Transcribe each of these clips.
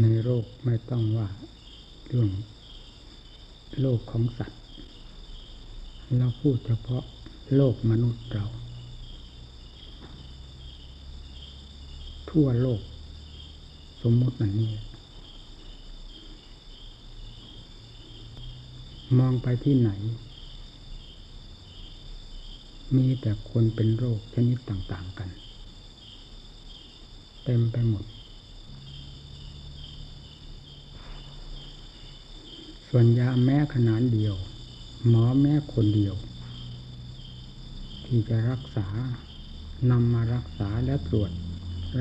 ในโลกไม่ต้องว่าเรื่องโลกของสัตว์ เราพูดเฉพาะโลกมนุษย์เรา ทั่วโลก สมมติอันนี้ มองไปที่ไหน มีแต่คนเป็นโรคชนิดต่าง ๆ กัน เต็มไปหมด ส่วนยาแม้ขนาดเดียว หมอแม้คนเดียว ที่จะรักษานำมารักษาและตรวจ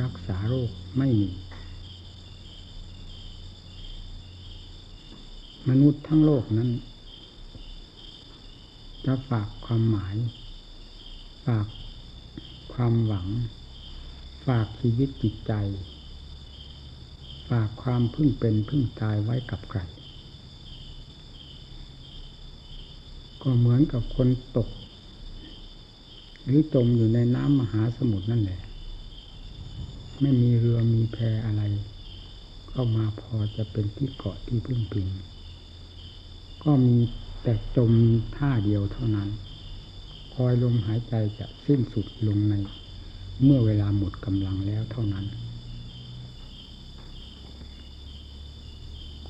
รักษาโรคไม่มี มนุษย์ทั้งโลกนั้น จะฝากความหมาย ฝากความหวัง ฝากชีวิตจิตใจ ฝากความพึ่งเป็นพึ่งตายไว้กับใคร ก็เหมือนกับคนตก หรือจมอยู่ในน้ำมหาสมุทรนั่นแหละ ไม่มีเรือมีแพอะไร เข้ามาพอจะเป็นที่เกาะที่พึ่งพิง ก็มีแต่จมท่าเดียวเท่านั้น คอยลมหายใจจะสิ้นสุดลงใน เมื่อเวลาหมดกำลังแล้วเท่านั้น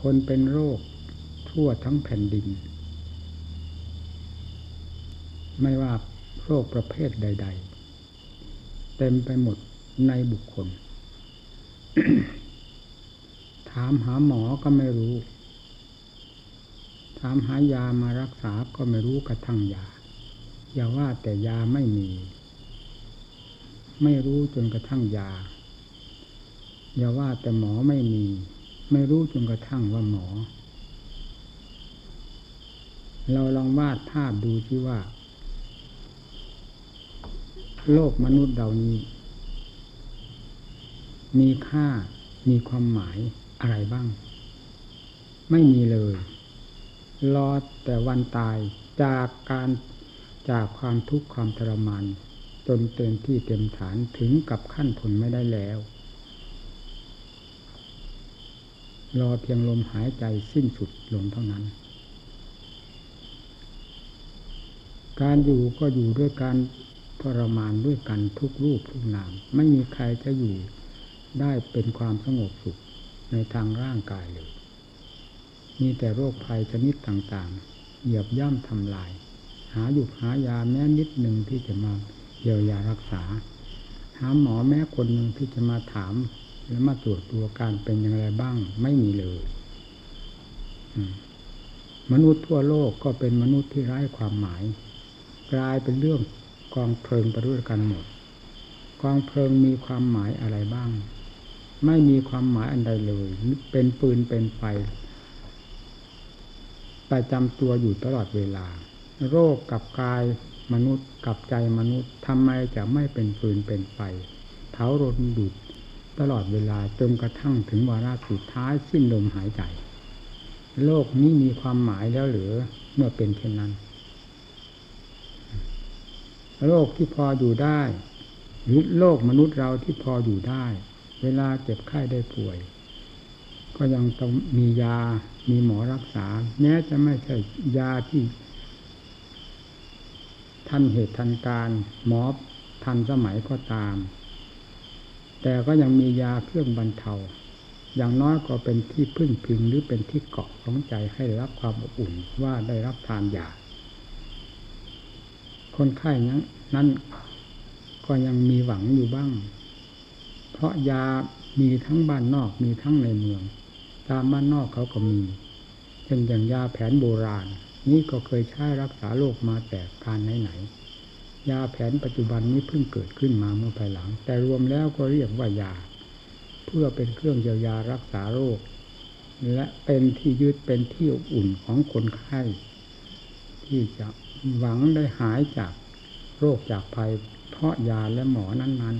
คนเป็นโรคทั่วทั้งแผ่นดิน ไม่ว่าโรคประเภทใด ๆ เต็มไปหมดในบุคคล ถามหาหมอก็ไม่รู้ ถามหายามารักษาก็ไม่รู้กระทั่งยา อย่าว่าแต่ยาไม่มี ไม่รู้จนกระทั่งยา อย่าว่าแต่หมอไม่มี ไม่รู้จนกระทั่งว่าหมอ เราลองวาดภาพดูที่ว่า โลกมนุษย์เรานี้ มีค่ามีความหมายอะไรบ้าง ไม่มีเลย รอแต่วันตายจากการจากความทุกข์ความทรมานจนเต็มที่เต็มฐานถึงกับขั้นทนไม่ได้แล้ว รอเพียงลมหายใจสิ้นสุดลงเท่านั้น การอยู่ก็อยู่ด้วยการ ทรมานด้วยกันทุกรูปทุกนาม ไม่มีใครจะอยู่ได้เป็นความสงบสุขในทางร่างกายเลย มีแต่โรคภัยชนิดต่างๆ เหยียบย่ำทำลาย หาอยู่หายาแม้นิดหนึ่งที่จะมาเยียวยารักษา หาหมอแม้คนหนึ่งที่จะมาถามและมาตรวจตัวการเป็นอย่างไรบ้างไม่มีเลยมนุษย์ทั่วโลกก็เป็นมนุษย์ที่ไร้ความหมาย กลายเป็นเรื่อง กองเพลิงไปด้วยกันหมด กองเพลิงมีความหมายอะไรบ้าง ไม่มีความหมายอันใดเลย เป็นปืนเป็นไฟประจำตัวอยู่ตลอดเวลา โรคกับกายมนุษย์กับใจมนุษย์ทำไมจะไม่เป็นปืนเป็นไฟเผารนดุดตลอดเวลาจนกระทั่งถึงวาระสุดท้ายสิ้นลมหายใจ โลกนี้มีความหมายแล้วหรือเมื่อเป็นเช่นนั้น โลกที่พออยู่ได้ หรือโลกมนุษย์เราที่พออยู่ได้ เวลาเจ็บไข้ได้ป่วย ก็ยังต้องมียา มีหมอรักษา แม้จะไม่ใช่ยาที่ทันเหตุทันการหมอทันสมัยก็ตาม แต่ก็ยังมียาเครื่องบรรเทา อย่างน้อยก็เป็นที่พึ่งพิงหรือเป็นที่เกาะของใจให้รับความอบอุ่นว่าได้รับทานยา คนไข้นั้นนั้นก็ยังมีหวังอยู่บ้าง เพราะยามีทั้งบ้านนอกมีทั้งในเมือง ตามบ้านนอกเขาก็มีเช่นอย่างยาแผนโบราณ นี่ก็เคยใช้รักษาโรคมาแต่การไหนๆยาแผนปัจจุบันนี้เพิ่งเกิดขึ้นมาเมื่อภายหลัง แต่รวมแล้วก็เรียกว่ายา เพื่อเป็นเครื่องเยียวยารักษาโรค และเป็นที่ยึดเป็นที่อบอุ่นของคนไข้ที่จะ หวังได้หายจากโรคจากภัย เพราะยาและหมอนั้น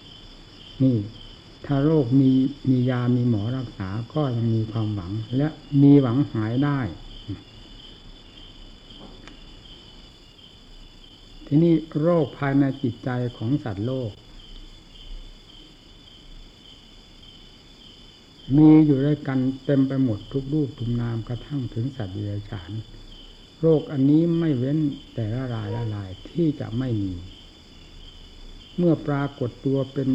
ๆ นี่ ถ้าโรคมีมียามีหมอรักษาก็ยังมีความหวัง และมีหวังหายได้ ทีนี้โรคภายในจิตใจของสัตว์โลก มีอยู่ด้วยกันเต็มไปหมดทุกรูปทุกนามกระทั่งถึงสัตว์เดรัจฉาน รคอันนี้ไม่เว้นแต่ละรายละลายที่จะไม่มี เมื่อปรากฏตัวเป็น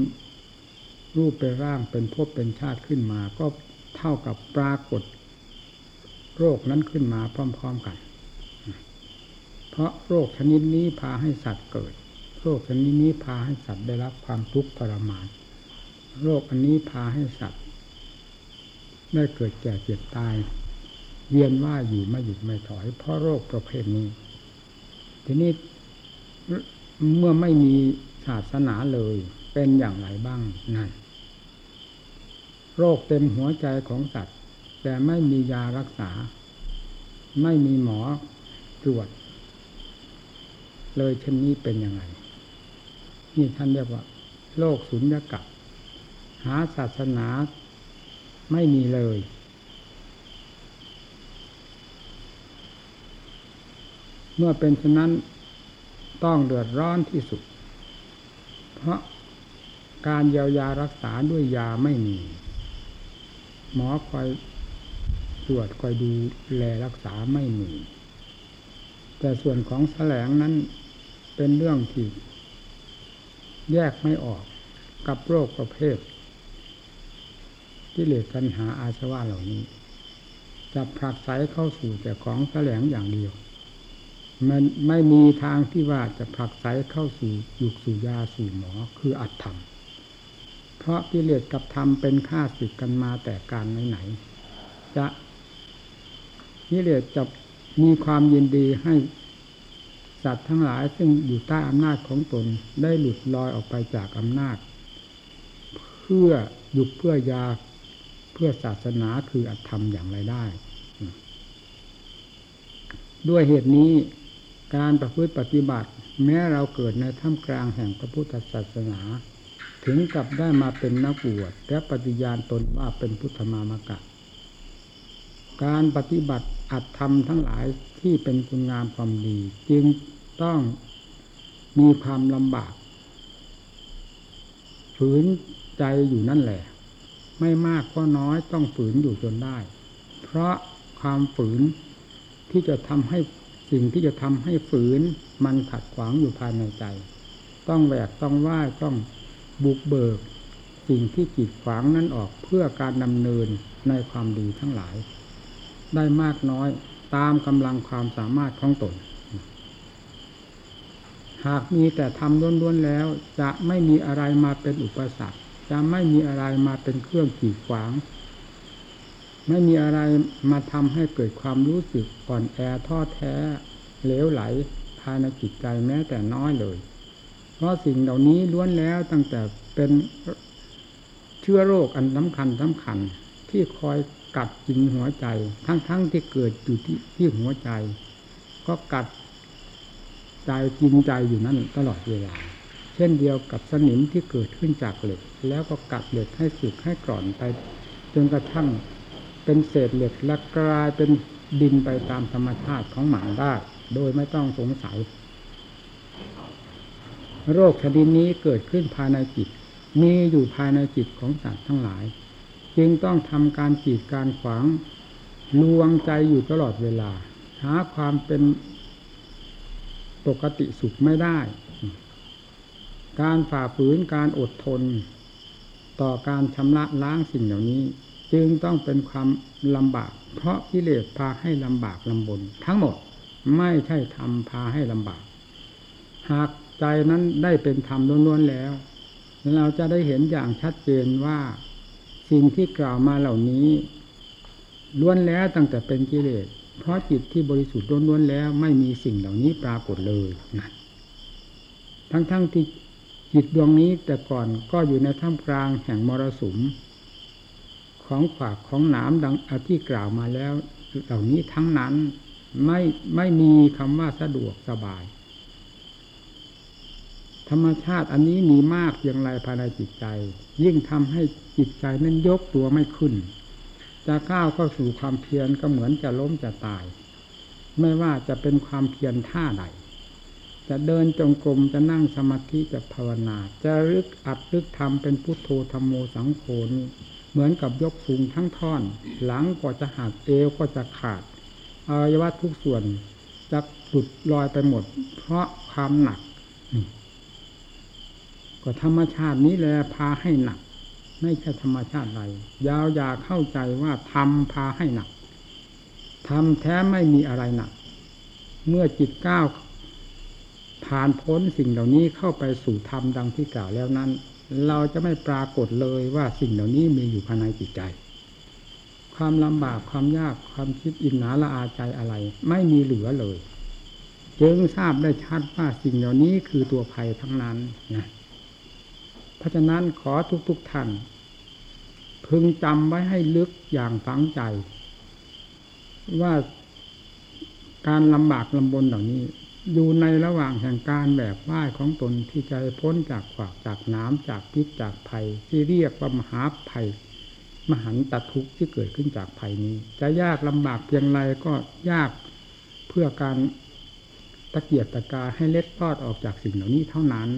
รูปเป็นร่างเป็นภพเป็นชาติขึ้นมา ก็เท่ากับปรากฏ โรคนั้นขึ้นมาพร้อม ๆกัน เพราะโรคชนิดนี้พาให้สัตว์เกิด โรคชนิดนี้พาให้สัตว์ได้รับความทุกข์ทรมาน โรคอันนี้พาให้สัตว์ ได้เกิดแก่เจ็บตาย เวียนว่าอยู่ไม่หยุดไม่ถอย เพราะโรคประเภทนี้ ทีนี้เมื่อไม่มีศาสนาเลยเป็นอย่างไรบ้างนั่นโรคเต็มหัวใจของสัตว์ แต่ไม่มียารักษา ไม่มีหมอตรวจ เลยเช่นนี้เป็นยังไง นี่ท่านเรียกว่าโลกสุญญากาศหาศาสนาไม่มีเลย มื่อเป็นฉะนั้นต้องเดือดร้อนที่สุด เพราะการเยียวยารักษาด้วยยาไม่มี หมอคอยตรวจคอยดูแลรักษาไม่มี แต่ส่วนของแสลงนั้นเป็นเรื่องที่แยกไม่ออกกับโรคประเภทกิเหลสตัณหาอาสวะเหล่านี้จะผลักไสเข้าสู่แต่ของแสลงอย่างเดียว มันไม่มีทางที่ว่าจะผลักไสเข้าสู่ยุกสู่ยาสู่หมอคืออัตธรรม เพราะกิเลสกับธรรมเป็นข้าศึกกันมาแต่การไหนๆจะกิเลสจะมีความยินดีให้สัตว์ทั้งหลายซึ่งอยู่ใต้อำนาจของตนได้หลุดลอยออกไปจากอำนาจ เพื่อหยุดเพื่อยาเพื่อศาสนาคืออัตธรรมอย่างไรได้ ด้วยเหตุนี้ การประพฤติปฏิบัติ แม้เราเกิดในท่ามกลางแห่งพระพุทธศาสนา ถึงกับได้มาเป็นนักบวชและปฏิญาณตนว่าเป็นพุทธมามกะ การปฏิบัติอัตธรรมทั้งหลายที่เป็นคุณงามความดี จึงต้องมีความลำบากฝืนใจอยู่นั่นแหละ ไม่มากก็น้อยต้องฝืนอยู่จนได้ เพราะความฝืนที่จะทำให้ สิ่งที่จะทำให้ฝืนมันขัดขวางอยู่ภายในใจ ต้องแหวกต้องไหว้ต้องบุกเบิก สิ่งที่กีดขวางนั้นออกเพื่อการดำเนินในความดีทั้งหลาย ได้มากน้อยตามกำลังความสามารถของตน หากมีแต่ทำล้วนๆแล้ว จะไม่มีอะไรมาเป็นอุปสรรค จะไม่มีอะไรมาเป็นเครื่องกีดขวาง ไม่มีอะไรมาทำให้เกิดความรู้สึกอ่อนแอท้อแท้เลวไหลภายในจิตใจแม้แต่น้อยเลย เพราะสิ่งเหล่านี้ล้วนแล้วตั้งแต่เป็นเชื้อโรคอันสำคัญสำคัญที่คอยกัดกินหัวใจ ทั้งๆทที่เกิดอยู่ที่ที่หัวใจ ก็กัดใจกินใจอยู่นั่นตลอดเวลา เช่นเดียวกับสนิมที่เกิดขึ้นจากเหล็ก แล้วก็กัดเหล็กให้สึกให้กร่อนไป จนกระทั่ง เป็นเศษเหล็กและกลายเป็นดินไปตามธรรมชาติของหมาได้ โดยไม่ต้องสงสัย โรคชนิดนี้เกิดขึ้นภายในจิต มีอยู่ภายในจิตของสัตว์ทั้งหลาย จึงต้องทำการจีดการขวางลวงใจอยู่ตลอดเวลา หาความเป็นปกติสุขไม่ได้ การฝ่าฝืนการอดทน ต่อการชำระล้างสิ่งเหล่านี้ จึงต้องเป็นความลำบาก เพราะกิเลสพาให้ลำบากลำบน ทั้งหมดไม่ใช่ทำพาให้ลำบาก หากใจนั้นได้เป็นธรรมล้วนๆแล้ว เราจะได้เห็นอย่างชัดเจนว่าสิ่งที่กล่าวมาเหล่านี้ล้วนแล้วตั้งแต่เป็นกิเลส เพราะจิตที่บริสุทธิ์ล้วนๆแล้ว ไม่มีสิ่งเหล่านี้ปรากฏเลยนะทั้งๆทที่จิตดวงนี้แต่ก่อนก็อยู่ในท่ามกลางแห่งมรสุม ของขวากของหนามดังที่กล่าวมาแล้ว เหล่านี้ทั้งนั้นไม่ไม่มีคำว่าสะดวกสบาย ธรรมชาติอันนี้มีมากเพียงไรภายในจิตใจ ยิ่งทำให้จิตใจนั้นยกตัวไม่ขึ้น จะก้าวเข้าสู่ความเพียรก็เหมือนจะล้มจะตาย ไม่ว่าจะเป็นความเพียรท่าใดจะเดินจงกรมจะนั่งสมาธิจะภาวนา จะรึกอัดรึกทำเป็นพุทโธธรรมโมสังโฆนี่ เหมือนกับยกสูงทั้งท่อน หลังก็จะหักเอวก็จะขาดอวัยวะทุกส่วนจะหลุดลอยไปหมด เพราะความหนักก็ธรรมชาตินี้แหละพาให้หนัก ไม่ใช่ธรรมชาติใดยาวอย่าเข้าใจว่าทำพาให้หนักทำแท้ไม่มีอะไรหนัก เมื่อจิตก้าวผ่านพ้นสิ่งเหล่านี้เข้าไปสู่ธรรมดังที่กล่าวแล้วนั้น เราจะไม่ปรากฏเลยว่าสิ่งเหล่านี้มีอยู่ภายในจิตใจ ความลำบากความยากความคิดอินหนาละอาใจอะไร ไม่มีเหลือเลยจึงทราบได้ชัดว่าสิ่งเหล่านี้คือตัวภัยทั้งนั้นนะเพราะฉะนั้นขอทุกๆทท่าน พึงจำไว้ให้ลึกอย่างฝังใจ ว่าการลำบากลำบนเหล่านี้ อยู่ในระหว่างแห่งการแบบว่ายของตนที่จะพ้นจากขวากจากน้ำจากพิษจากภัย ที่เรียกว่ามหาภัย มหันตทุกข์ที่เกิดขึ้นจากภัยนี้ จะยากลำบากเพียงไรก็ยากเพื่อการตะเกียกตะกาให้เล็ดลอดออกจากสิ่งเหล่านี้เท่านั้น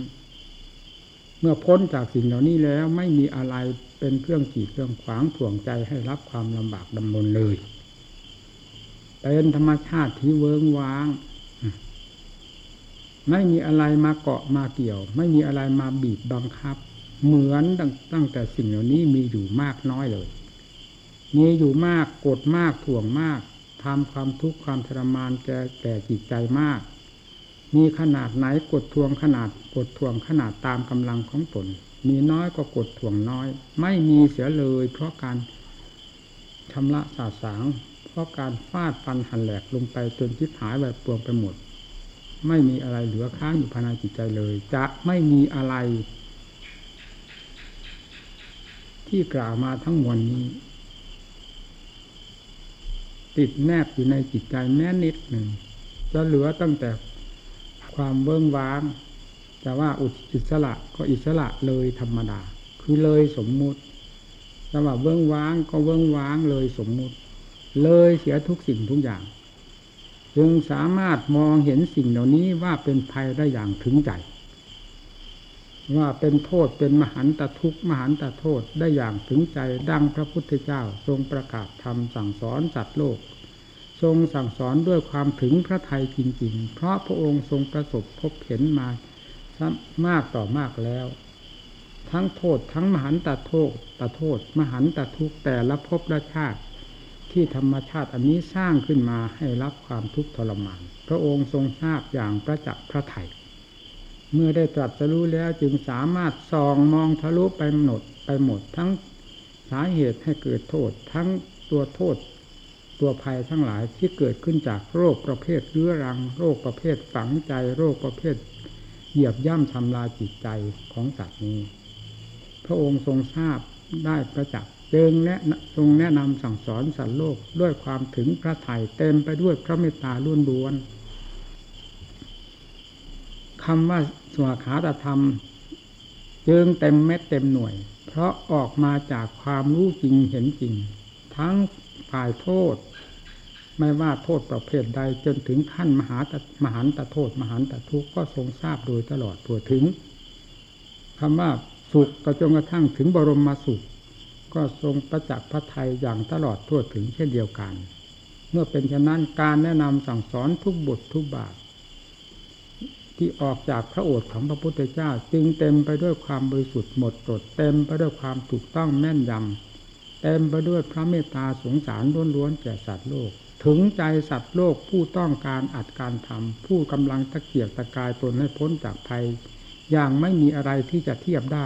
เมื่อพ้นจากสิ่งเหล่านี้แล้วไม่มีอะไรเป็นเครื่องกีดเครื่องขวางถ่วงใจให้รับความลำบากดำบนเลยเป็นธรรมชาติที่เวิงว้าง ไม่มีอะไรมาเกาะมาเกี่ยว ไม่มีอะไรมาบีบบังคับ เหมือนตั้งแต่สิ่งเหล่านี้มีอยู่มากน้อยเลย มีอยู่มากกดมากถ่วงมากทำความทุกข์ความทรมานแก่แก่จิตใจมาก มีขนาดไหนกดทวงขนาดกดทวงขนาดตามกำลังของตนมีน้อยก็กดทวงน้อย ไม่มีเสียเลย เพราะการชำระสาสาง เพราะการฟาดฟันหันแหลกลงไปจนทิพหายแบบปวงไปหมด ไม่มีอะไรเหลือค้างอยู่ภายในจิตใจเลย จะไม่มีอะไร ที่กล่าวมาทั้งมวลนี้ ติดแนบอยู่ในจิตใจแม้นิดหนึ่ง จะเหลือตั้งแต่ความเบื้องว้างจะว่าอุอิสระก็อิสระเลยธรรมดา คือเลยสมมุติจะว่าเบื้องว้างก็เบื้องว้างเลยสมมุติ เลยเสียทุกสิ่งทุกอย่าง จึงสามารถมองเห็นสิ่งเหล่านี้ว่าเป็นภัยได้อย่างถึงใจ ว่าเป็นโทษเป็นมหันตทุกข์มหันตโทษได้อย่างถึงใจ ดังพระพุทธเจ้าทรงประกาศธรรมสั่งสอนสัตว์โลก ทรงสั่งสอนด้วยความถึงพระไทยจริง ๆ เพราะพระองค์ทรงประสบพบเห็นมามากต่อมากแล้ว ทั้งโทษทั้งมหันตโทษตโทษ มหันตทุกข์แต่ละภพละชาติ ที่ธรรมชาติอันนี้สร้างขึ้นมาให้รับความทุกข์ทรมาน พระองค์ทรงทราบอย่างประจักษ์พระไถ่เมื่อได้ตรัสรู้แล้วจึงสามารถส่องมองทะลุไปหมดไปหมดทั้งสาเหตุให้เกิดโทษ ทั้งตัวโทษ ตัวภัยทั้งหลายที่เกิดขึ้นจากโรคประเภทเรื้อรัง โรคประเภทฝังใจโรคประเภท เหยียบย่ำทำลายจิตใจของสัตว์นี้ พระองค์ทรงทราบได้ประจักษ์ จึงแนะทรงแนะนำสั่งสอนสัตว์โลกด้วยความถึงพระไถ่เต็มไปด้วยพระเมตตาล้วนล้วนคำว่าสวขาตธรรมจึงเต็มเม็ดเต็มหน่วย เพราะออกมาจากความรู้จริงเห็นจริง ทั้งฝ่ายโทษ ไม่ว่าโทษประเภทใดจนถึงขั้นมหาตมหันตโทษ มหันตทุกข์ก็ทรงทราบโดยตลอดตัวถึงคำว่าสุขก็จนกระทั่งถึงบรมมาสุข ก็ทรงประจักษ์พระไทยอย่างตลอดทั่วถึงเช่นเดียวกัน เมื่อเป็นฉะนั้นการแนะนำสั่งสอนทุกบททุกบาท ที่ออกจากพระโอษฐ์ของพระพุทธเจ้า จึงเต็มไปด้วยความบริสุทธิ์หมดจดเต็มไปด้วยความถูกต้องแม่นยำเต็มไปด้วยพระเมตตาสงสารล้วนๆแก่สัตว์โลก ถึงใจสัตว์โลกผู้ต้องการอัดการทำผู้กำลังตะเกียกตะกายตนให้พ้นจากภัยอย่างไม่มีอะไรที่จะเทียบได้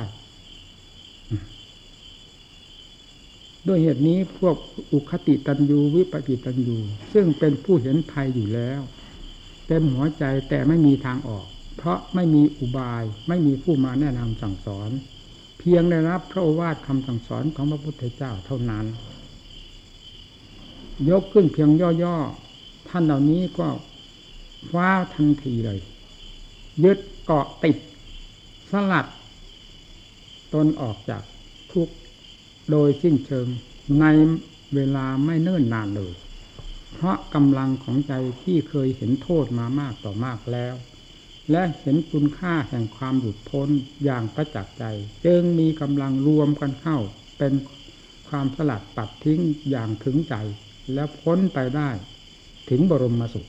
ด้วยเหตุนี้พวกอุคติตันยูวิปปิตันยูซึ่งเป็นผู้เห็นภัยอยู่แล้ว เต็มหัวใจแต่ไม่มีทางออก เพราะไม่มีอุบายไม่มีผู้มาแนะนำสั่งสอน เพียงได้รับพระโอวาทคำสั่งสอนของพระพุทธเจ้าเท่านั้น ยกขึ้นเพียงย่อๆท่านเหล่านี้ก็คว้าทันทีเลย ยึดเกาะติด สลัด ตนออกจากทุก โดยสิ้นเชิงในเวลาไม่เนิ่นนานเลย เพราะกำลังของใจที่เคยเห็นโทษมามากต่อมากแล้ว และเห็นคุณค่าแห่งความหลุดพ้นอย่างประจักษ์ใจ จึงมีกำลังรวมกันเข้าเป็นความสลัดปัดทิ้งอย่างถึงใจ แล้วพ้นไปได้ถึงบรมสุข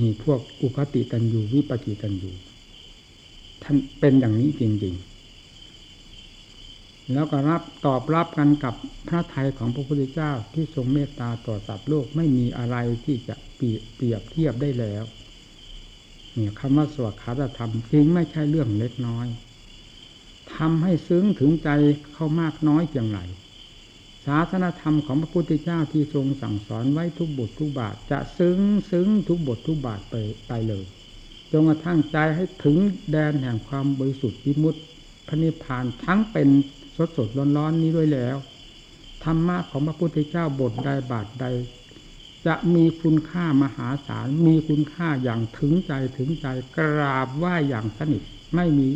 นี่พวกอุคติตันอยู่วิปกิตันอยู่ท่านเป็นอย่างนี้จริงๆ แล้วก็รับตอบรับกันกับพระทัยของพระพุทธเจ้าที่ทรงเมตตาต่อสัตว์โลกไม่มีอะไรที่จะเปรียบเทียบได้แล้วเนี่ยคำว่าสวดคาถธรรมจริงไม่ใช่เรื่องเล็กน้อยทำให้ซึ้งถึงใจเข้ามากน้อยเพียงไรศาสนธรรมของพระพุทธเจ้าที่ทรงสั่งสอนไว้ทุกบททุกบาทจะซึ้งซึ้งทุกบททุกบาทไปไปเลยจนกระทั่งใจให้ถึงแดนแห่งความบริสุทธิ์วิมุตติพระนิพพานทั้งเป็น สดสดร้อนร้อนนี้ด้วยแล้วธรรมะของพระพุทธเจ้าบทใดบาทใด จะมีคุณค่ามหาศาลมีคุณค่าอย่างถึงใจถึงใจกราบไหว้อย่างสนิทไม่มี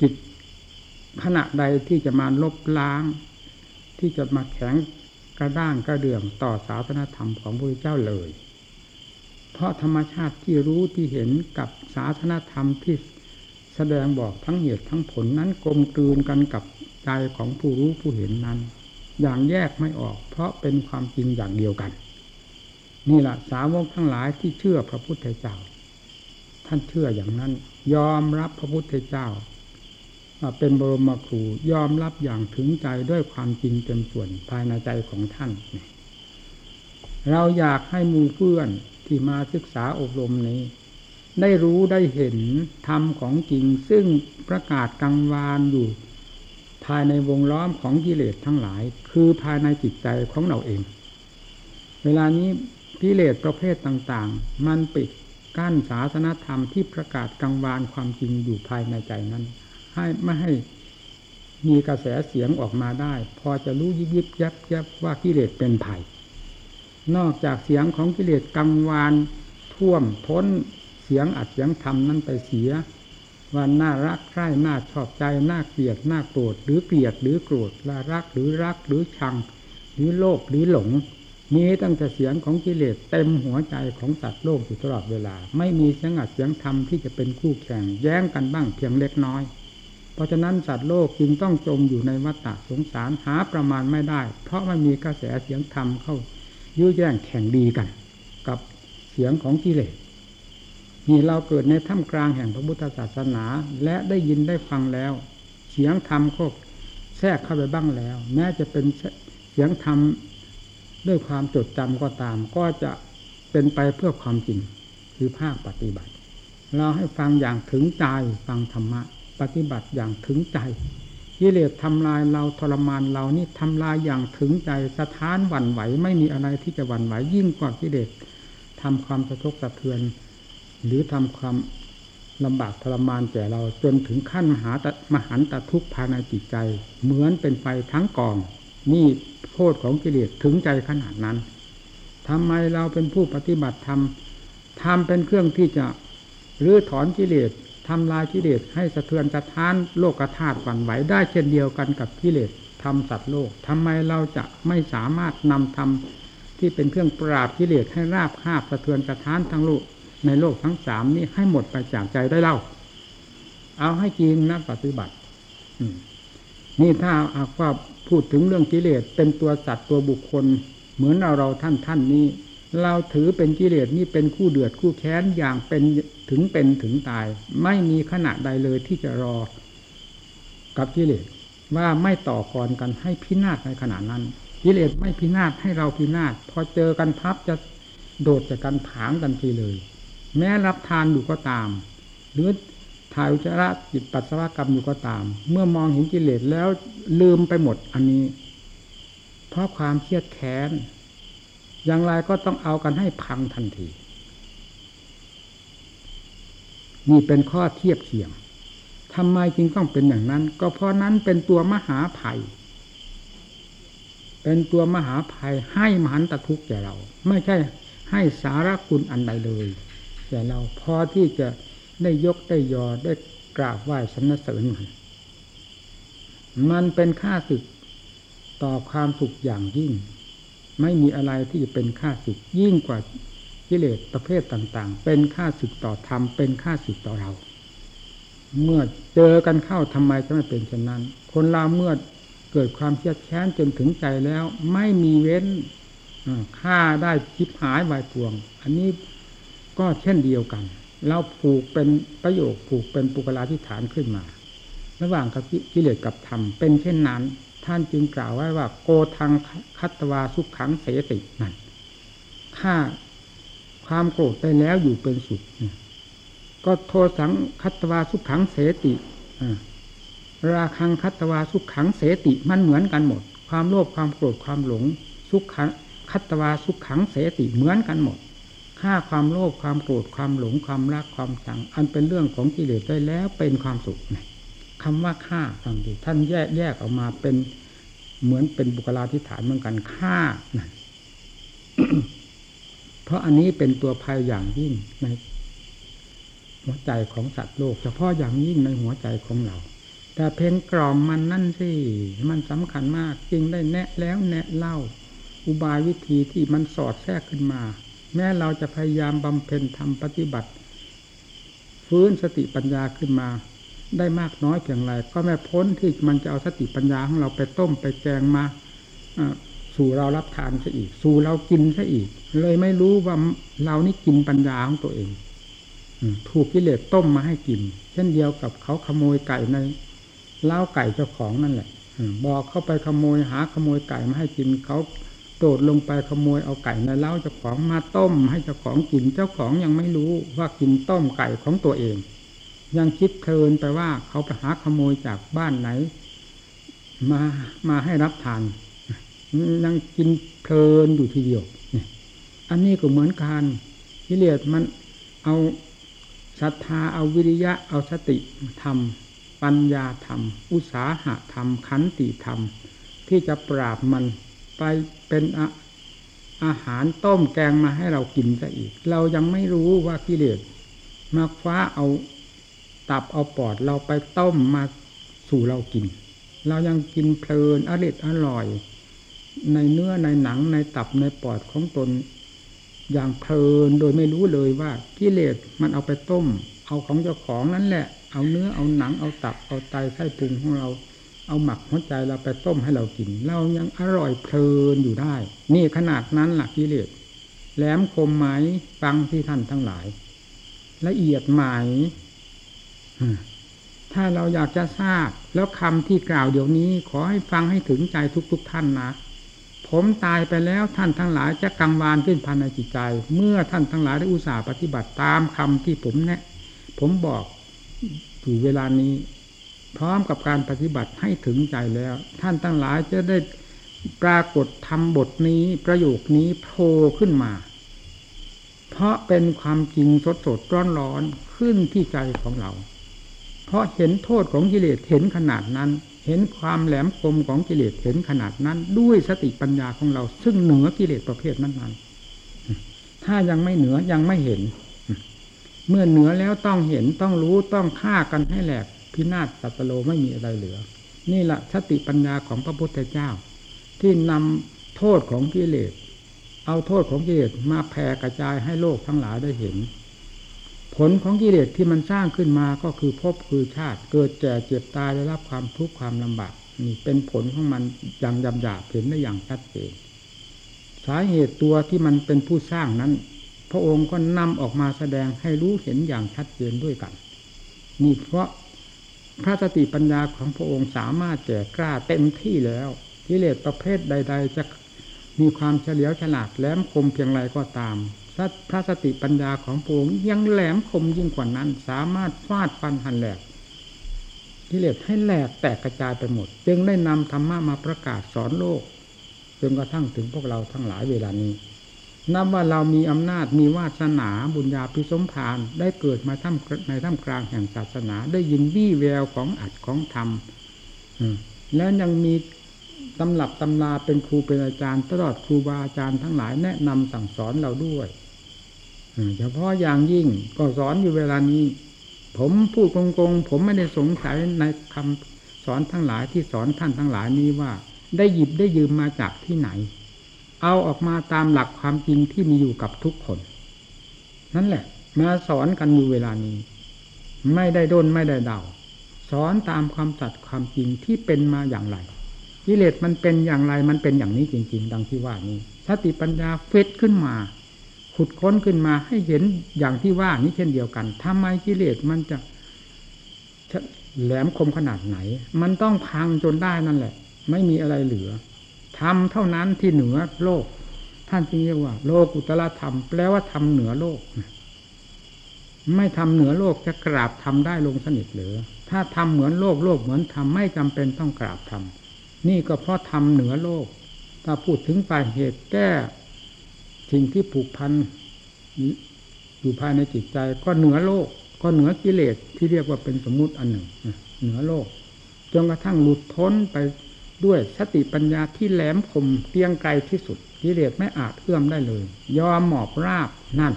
จิตขณะใดที่จะมาลบล้าง ที่จะมาแข็งกระด้างกระเดื่องต่อศาสนธรรมของพระเจ้าเลย เพราะธรรมชาติที่รู้ที่เห็นกับศาสนธรรมที่ แสดงบอกทั้งเหตุทั้งผลนั้นกลมกลืนกันกับใจของผู้รู้ผู้เห็นนั้น อย่างแยกไม่ออก เพราะเป็นความจริงอย่างเดียวกัน นี่แหละสาวกทั้งหลายที่เชื่อพระพุทธเจ้า ท่านเชื่ออย่างนั้น ยอมรับพระพุทธเจ้าเป็นบรมครูยอมรับอย่างถึงใจด้วยความจริงเต็มส่วนภายในใจของท่าน เราอยากให้มูเพื่อนที่มาศึกษาอบรมนี้ ได้รู้ได้เห็นธรรมของจริง ซึ่งประกาศกังวานอยู่ ภายในวงล้อมของกิเลสทั้งหลาย คือภายในจิตใจของเราเอง เวลานี้กิเลสประเภทต่างๆ มันปิดกั้นศาสนธรรมที่ประกาศกังวานความจริงอยู่ภายในใจนั้น ให้ไม่ให้มีกระแสเสียงออกมาได้ พอจะรู้ยิบยิบยับยับว่ากิเลสเป็นไผ่นอกจากเสียงของกิเลสกังวานท่วมท้น สียงอัดเสียงทำนั้นไปเสีย ว่าน่ารักใคร่น่าชอบใจน่าเกลียดน่าโกรธหรือเกลียดหรือโกรธละรักหรือรักหรือชัง หรือโลภหรือหลงมีตั้งแต่เสียงของกิเลสเต็มหัวใจของสัตว์โลกอยู่ตลอดเวลา ไม่มีเสียงอัดเสียงธรรมที่จะเป็นคู่แข่งแย้งกันบ้างเพียงเล็กน้อย เพราะฉะนั้นสัตว์โลกจึงต้องจมอยู่ในวัฏฏะสงสารหาประมาณไม่ได้ เพราะมันมีกระแสเสียงธรรมเข้ายื้อแย่งแข่งดีกัน กับเสียงของกิเลส นี่เราเกิดในท่ามกลางแห่งพระพุทธศาสนา และได้ยินได้ฟังแล้ว เสียงธรรมก็แทรกเข้าไปบ้างแล้ว แม้จะเป็นเสียงธรรมด้วยความจดจำก็ตาม ก็จะเป็นไปเพื่อความจริงคือภาคปฏิบัติ เราให้ฟังอย่างถึงใจฟังธรรมะ ปฏิบัติอย่างถึงใจกิเลสทำลายเราทรมานเรานี่ทำลายอย่างถึงใจสะท้านหวั่นไหว ไม่มีอะไรที่จะหวั่นไหวยิ่งกว่ากิเลสทำความสะทกสะเทือน หรือทำความลำบากทรมานแก่เราจนถึงขั้นมหาตมหันตทุกข์ภายในจิตใจ เหมือนเป็นไฟทั้งกอง นี่โทษของกิเลสถึงใจขนาดนั้นทำไมเราเป็นผู้ปฏิบัติธรรมทำเป็นเครื่องที่จะรื้อถอนกิเลสทำลายกิเลสให้สะเทือนสะท้านโลกธาตุฝันไหวได้เช่นเดียวกันกับกิเลสทำสัตว์โลกทำไมเราจะไม่สามารถนำทำที่เป็นเครื่องปราบกิเลสให้ราบคาบสะเทือนสะท้านทั้งโลก ในโลกทั้งสามนี้ให้หมดไปจากใจได้เล่า เอาให้จริงนะปฏิบัตินี่ถ้าอาว่าพูดถึงเรื่องกิเลสเป็นตัวสัตว์ตัวบุคคล เหมือนเราเราท่านท่านนี้ เราถือเป็นกิเลสนี่เป็นคู่เดือดคู่แค้นอย่างเป็นถึงเป็นถึงตาย ไม่มีขณะใดเลยที่จะรอ กับกิเลสว่าไม่ต่อกรกันให้พินาศในขณะนั้นกิเลสไม่พินาศให้เราพินาศพอเจอกันพับจะโดดจากกันผางกันทีเลย แม้รับทานอยู่ก็ตาม หรือถ่ายอุจจาระจิตปัสสาวะกรรมอยู่ก็ตาม เมื่อมองเห็นกิเลสแล้วลืมไปหมดอันนี้ เพราะความเครียดแค้น อย่างไรก็ต้องเอากันให้พังทันที นี่เป็นข้อเทียบเคียงทำไมจึงต้องเป็นอย่างนั้น ก็เพราะนั้นเป็นตัวมหาภัย เป็นตัวมหาภัยให้มหันตทุกข์แก่เรา ไม่ใช่ให้สาระคุณอันใดเลย แก่เราพอที่จะได้ยกได้ยอได้กราบไหว้สรรเสริญมันมันเป็นค่าศึกต่อความสุขอย่างยิ่ง ไม่มีอะไรที่จะเป็นค่าศึกยิ่งกว่ากิเลสประเภทต่าง ๆ เป็นค่าศึกต่อธรรมเป็นค่าศึกต่อเรา เมื่อเจอกันเข้าทำไมจะไม่เป็นเช่นนั้น คนเราเมื่อเกิดความเครียดแค้นจนถึงใจแล้ว ไม่มีเว้นฆ่าได้คิบหายวายปวง อันนี้ ก็เช่นเดียวกัน เราผูกเป็นประโยคผูกเป็นปุกลาธิฐานขึ้นมา ระหว่างกับกิเลสกับธรรมเป็นเช่นนั้น ท่านจึงกล่าวไว้ว่า โกทังคัตวาสุขขังเสตินั่นถ้าความโกรธได้แล้วอยู่เป็นสุขก็โทสังคัตวาสุขขังเสติราคังคัตวาสุขขังเสติมันเหมือนกันหมด ความโลภความโกรธความหลงสุขขังคัตวาสุขขังเสติเหมือนกันหมด ฆ่าความโลภความโกรธความหลงความรักความชังอันเป็นเรื่องของกิเลสได้แล้วเป็นความสุขคำว่าฆ่าฟังดีท่านแยกแยกออกมาเป็นเหมือนเป็นบุคลาธิฐานเหมือนกันฆ่านั่นเพราะอันนี้เป็นตัวภัยอย่างยิ่งในหัวใจของสัตว์โลก เฉพาะอย่างยิ่งในหัวใจของเรา แต่เพนกล่อมมันนั่นสิมันสำคัญมากจริงได้แนะแล้วแนะเล่า อุบายวิธีที่มันสอดแทรกขึ้นมา แม้เราจะพยายามบำเพ็ญทำปฏิบัติ ฟื้นสติปัญญาขึ้นมา ได้มากน้อยเพียงไรก็ไม่พ้นที่มันจะเอาสติปัญญาของเราไปต้มไปแกงมาสู่เรารับทานซะอีก สู่เรากินซะอีก เลยไม่รู้ว่าเรานี่กินปัญญาของตัวเองถูกกิเลสต้มมาให้กิน เช่นเดียวกับเขาขโมยไก่ในเล้าไก่เจ้าของนั่นแหละบอกเข้าไปขโมยหาขโมยไก่มาให้กินเขา โดดลงไปขโมยเอาไก่ในเล้าเจ้าของมาต้ม ให้เจ้าของกินเจ้าของยังไม่รู้ว่ากินต้มไก่ของตัวเอง ยังคิดเพลินไปว่าเขาไปหาขโมยจากบ้านไหน มามาให้รับทานยังกินเพลินอยู่ทีเดียวอันนี้ก็เหมือนกันกิเลสมันเอาศรัทธาเอาวิริยะเอาสติธรรม ปัญญาธรรม อุตสาหะธรรม ขันติธรรม ที่จะปราบมัน ไปเป็นอาอาหารต้มแกงมาให้เรากินซะอีก เรายังไม่รู้ว่ากิเลสมาคว้าเอาตับเอาปอดเราไปต้มมาสู่เรากิน เรายังกินเพลินอร่อยอร่อย ในเนื้อในหนังในตับในปอดของตน อย่างเพลินโดยไม่รู้เลยว่ากิเลสมันเอาไปต้ม เอาของเจ้าของนั่นแหละ เอาเนื้อเอาหนังเอาตับเอาไตไส้พุงของเรา เอาหมักหัวใจเราไปต้มให้เรากิน เรายังอร่อยเพลินอยู่ได้ นี่ขนาดนั้นหลักกิเลสแหลมคมไหมฟังที่ท่านทั้งหลาย ละเอียดไหมถ้าเราอยากจะทราบ แล้วคำที่กล่าวเดี๋ยวนี้ ขอให้ฟังให้ถึงใจทุกๆทท่านนะผมตายไปแล้วท่านทั้งหลายจะกังวานขึ้นภายในจิตใจ เมื่อท่านทั้งหลายได้อุตส่าห์ปฏิบัติตามคำที่ผมแนะ ผมบอกอยู่เวลานี้ พร้อมกับการปฏิบัติให้ถึงใจแล้ว ท่านทั้งหลายจะได้ปรากฏทำบทนี้ประโยคนี้โผล่ขึ้นมา เพราะเป็นความจริงสดสดร้อนร้อนขึ้นที่ใจของเรา เพราะเห็นโทษของกิเลสเห็นขนาดนั้น เห็นความแหลมคมของกิเลสเห็นขนาดนั้น ด้วยสติปัญญาของเรา ซึ่งเหนือกิเลสประเภทนั้นๆถ้ายังไม่เหนือยังไม่เห็น เมื่อเหนือแล้วต้องเห็นต้องรู้ต้องฆ่ากันให้แหลก พินาศสัตโลไม่มีอะไรเหลือ นี่แหละสติปัญญาของพระพุทธเจ้า ที่นำโทษของกิเลสเอาโทษของกิเลสมาแผ่กระจายให้โลกทั้งหลายได้เห็น ผลของกิเลสที่มันสร้างขึ้นมาก็คือภพคือชาติ เกิดแก่เจ็บตายได้รับความทุกข์ความลำบากนี่เป็นผลของมันอย่างยำหยาบเห็นได้อย่างชัดเจนสาเหตุตัวที่มันเป็นผู้สร้างนั้น พระองค์ก็นำออกมาแสดงให้รู้เห็นอย่างชัดเจนด้วยกัน นี่เพราะ พระสติปัญญาของพระองค์สามารถแก่กล้าเต็มที่แล้วกิเลสประเภทใด ๆ จะมีความเฉลียวฉลาดแหลมคมเพียงไรก็ตามพระสติปัญญาของพระองค์ยังแหลมคมยิ่งกว่านั้น สามารถฟาดฟันหันแหลกกิเลสให้แหลกแตกกระจายไปหมด จึงได้นำธรรมะมาประกาศสอนโลกจนกระทั่งถึงพวกเราทั้งหลายเวลานี้ นับว่าเรามีอำนาจมีวาสนาบุญญาพิสมภารได้เกิดมาท่ามในท่ามกลางแห่งศาสนา ได้ยินวี่แววของอัดของธรรมแล้วยังมีตำรับตำราเป็นครูเป็นอาจารย์ ตลอดครูบาอาจารย์ทั้งหลายแนะนำสั่งสอนเราด้วยเฉพาะอย่างยิ่งก็สอนอยู่เวลานี้ ผมพูดโกงๆผมไม่ได้สงสัยในคำสอนทั้งหลายที่สอนท่านทั้งหลายนี้ว่า ได้หยิบได้ยืมมาจากที่ไหน เอาออกมาตามหลักความจริงที่มีอยู่กับทุกคน นั่นแหละ มาสอนกันอยู่เวลานี้ ไม่ได้ด้นไม่ได้เดาสอนตามความสัตย์ความจริงที่เป็นมาอย่างไรกิเลสมันเป็นอย่างไรมันเป็นอย่างนี้จริง ๆ ดังที่ว่านี้สติปัญญาเฟดขึ้นมา ขุดค้นขึ้นมาให้เห็นอย่างที่ว่านี้เช่นเดียวกันทำไมกิเลสมันจะแหลมคมขนาดไหน มันต้องพังจนได้นั่นแหละ ไม่มีอะไรเหลือ ทำเท่านั้นที่เหนือโลก ท่านจึงเรียกว่า โลกุตละธรรม แปลว่าทำเหนือโลกไม่ทำเหนือโลกจะกราบทำได้ลงสนิทหรือ ถ้าทำเหมือนโลกโลกเหมือนทำไม่จำเป็นต้องกราบทำนี่ก็เพราะทำเหนือโลก ถ้าพูดถึงปลายเหตุแก้สิ่งที่ผูกพันอยู่ภายในจิตใจ ก็เหนือโลก ก็เหนือกิเลสที่เรียกว่าเป็นสมมุติอันหนึ่งเหนือโลกจนกระทั่งหลุดพ้นไป ด้วยสติปัญญาที่แหลมคมเพียงไกลที่สุดกิเลสไม่อาจเอื้อมได้เลย ยอมหมอบราบนั่น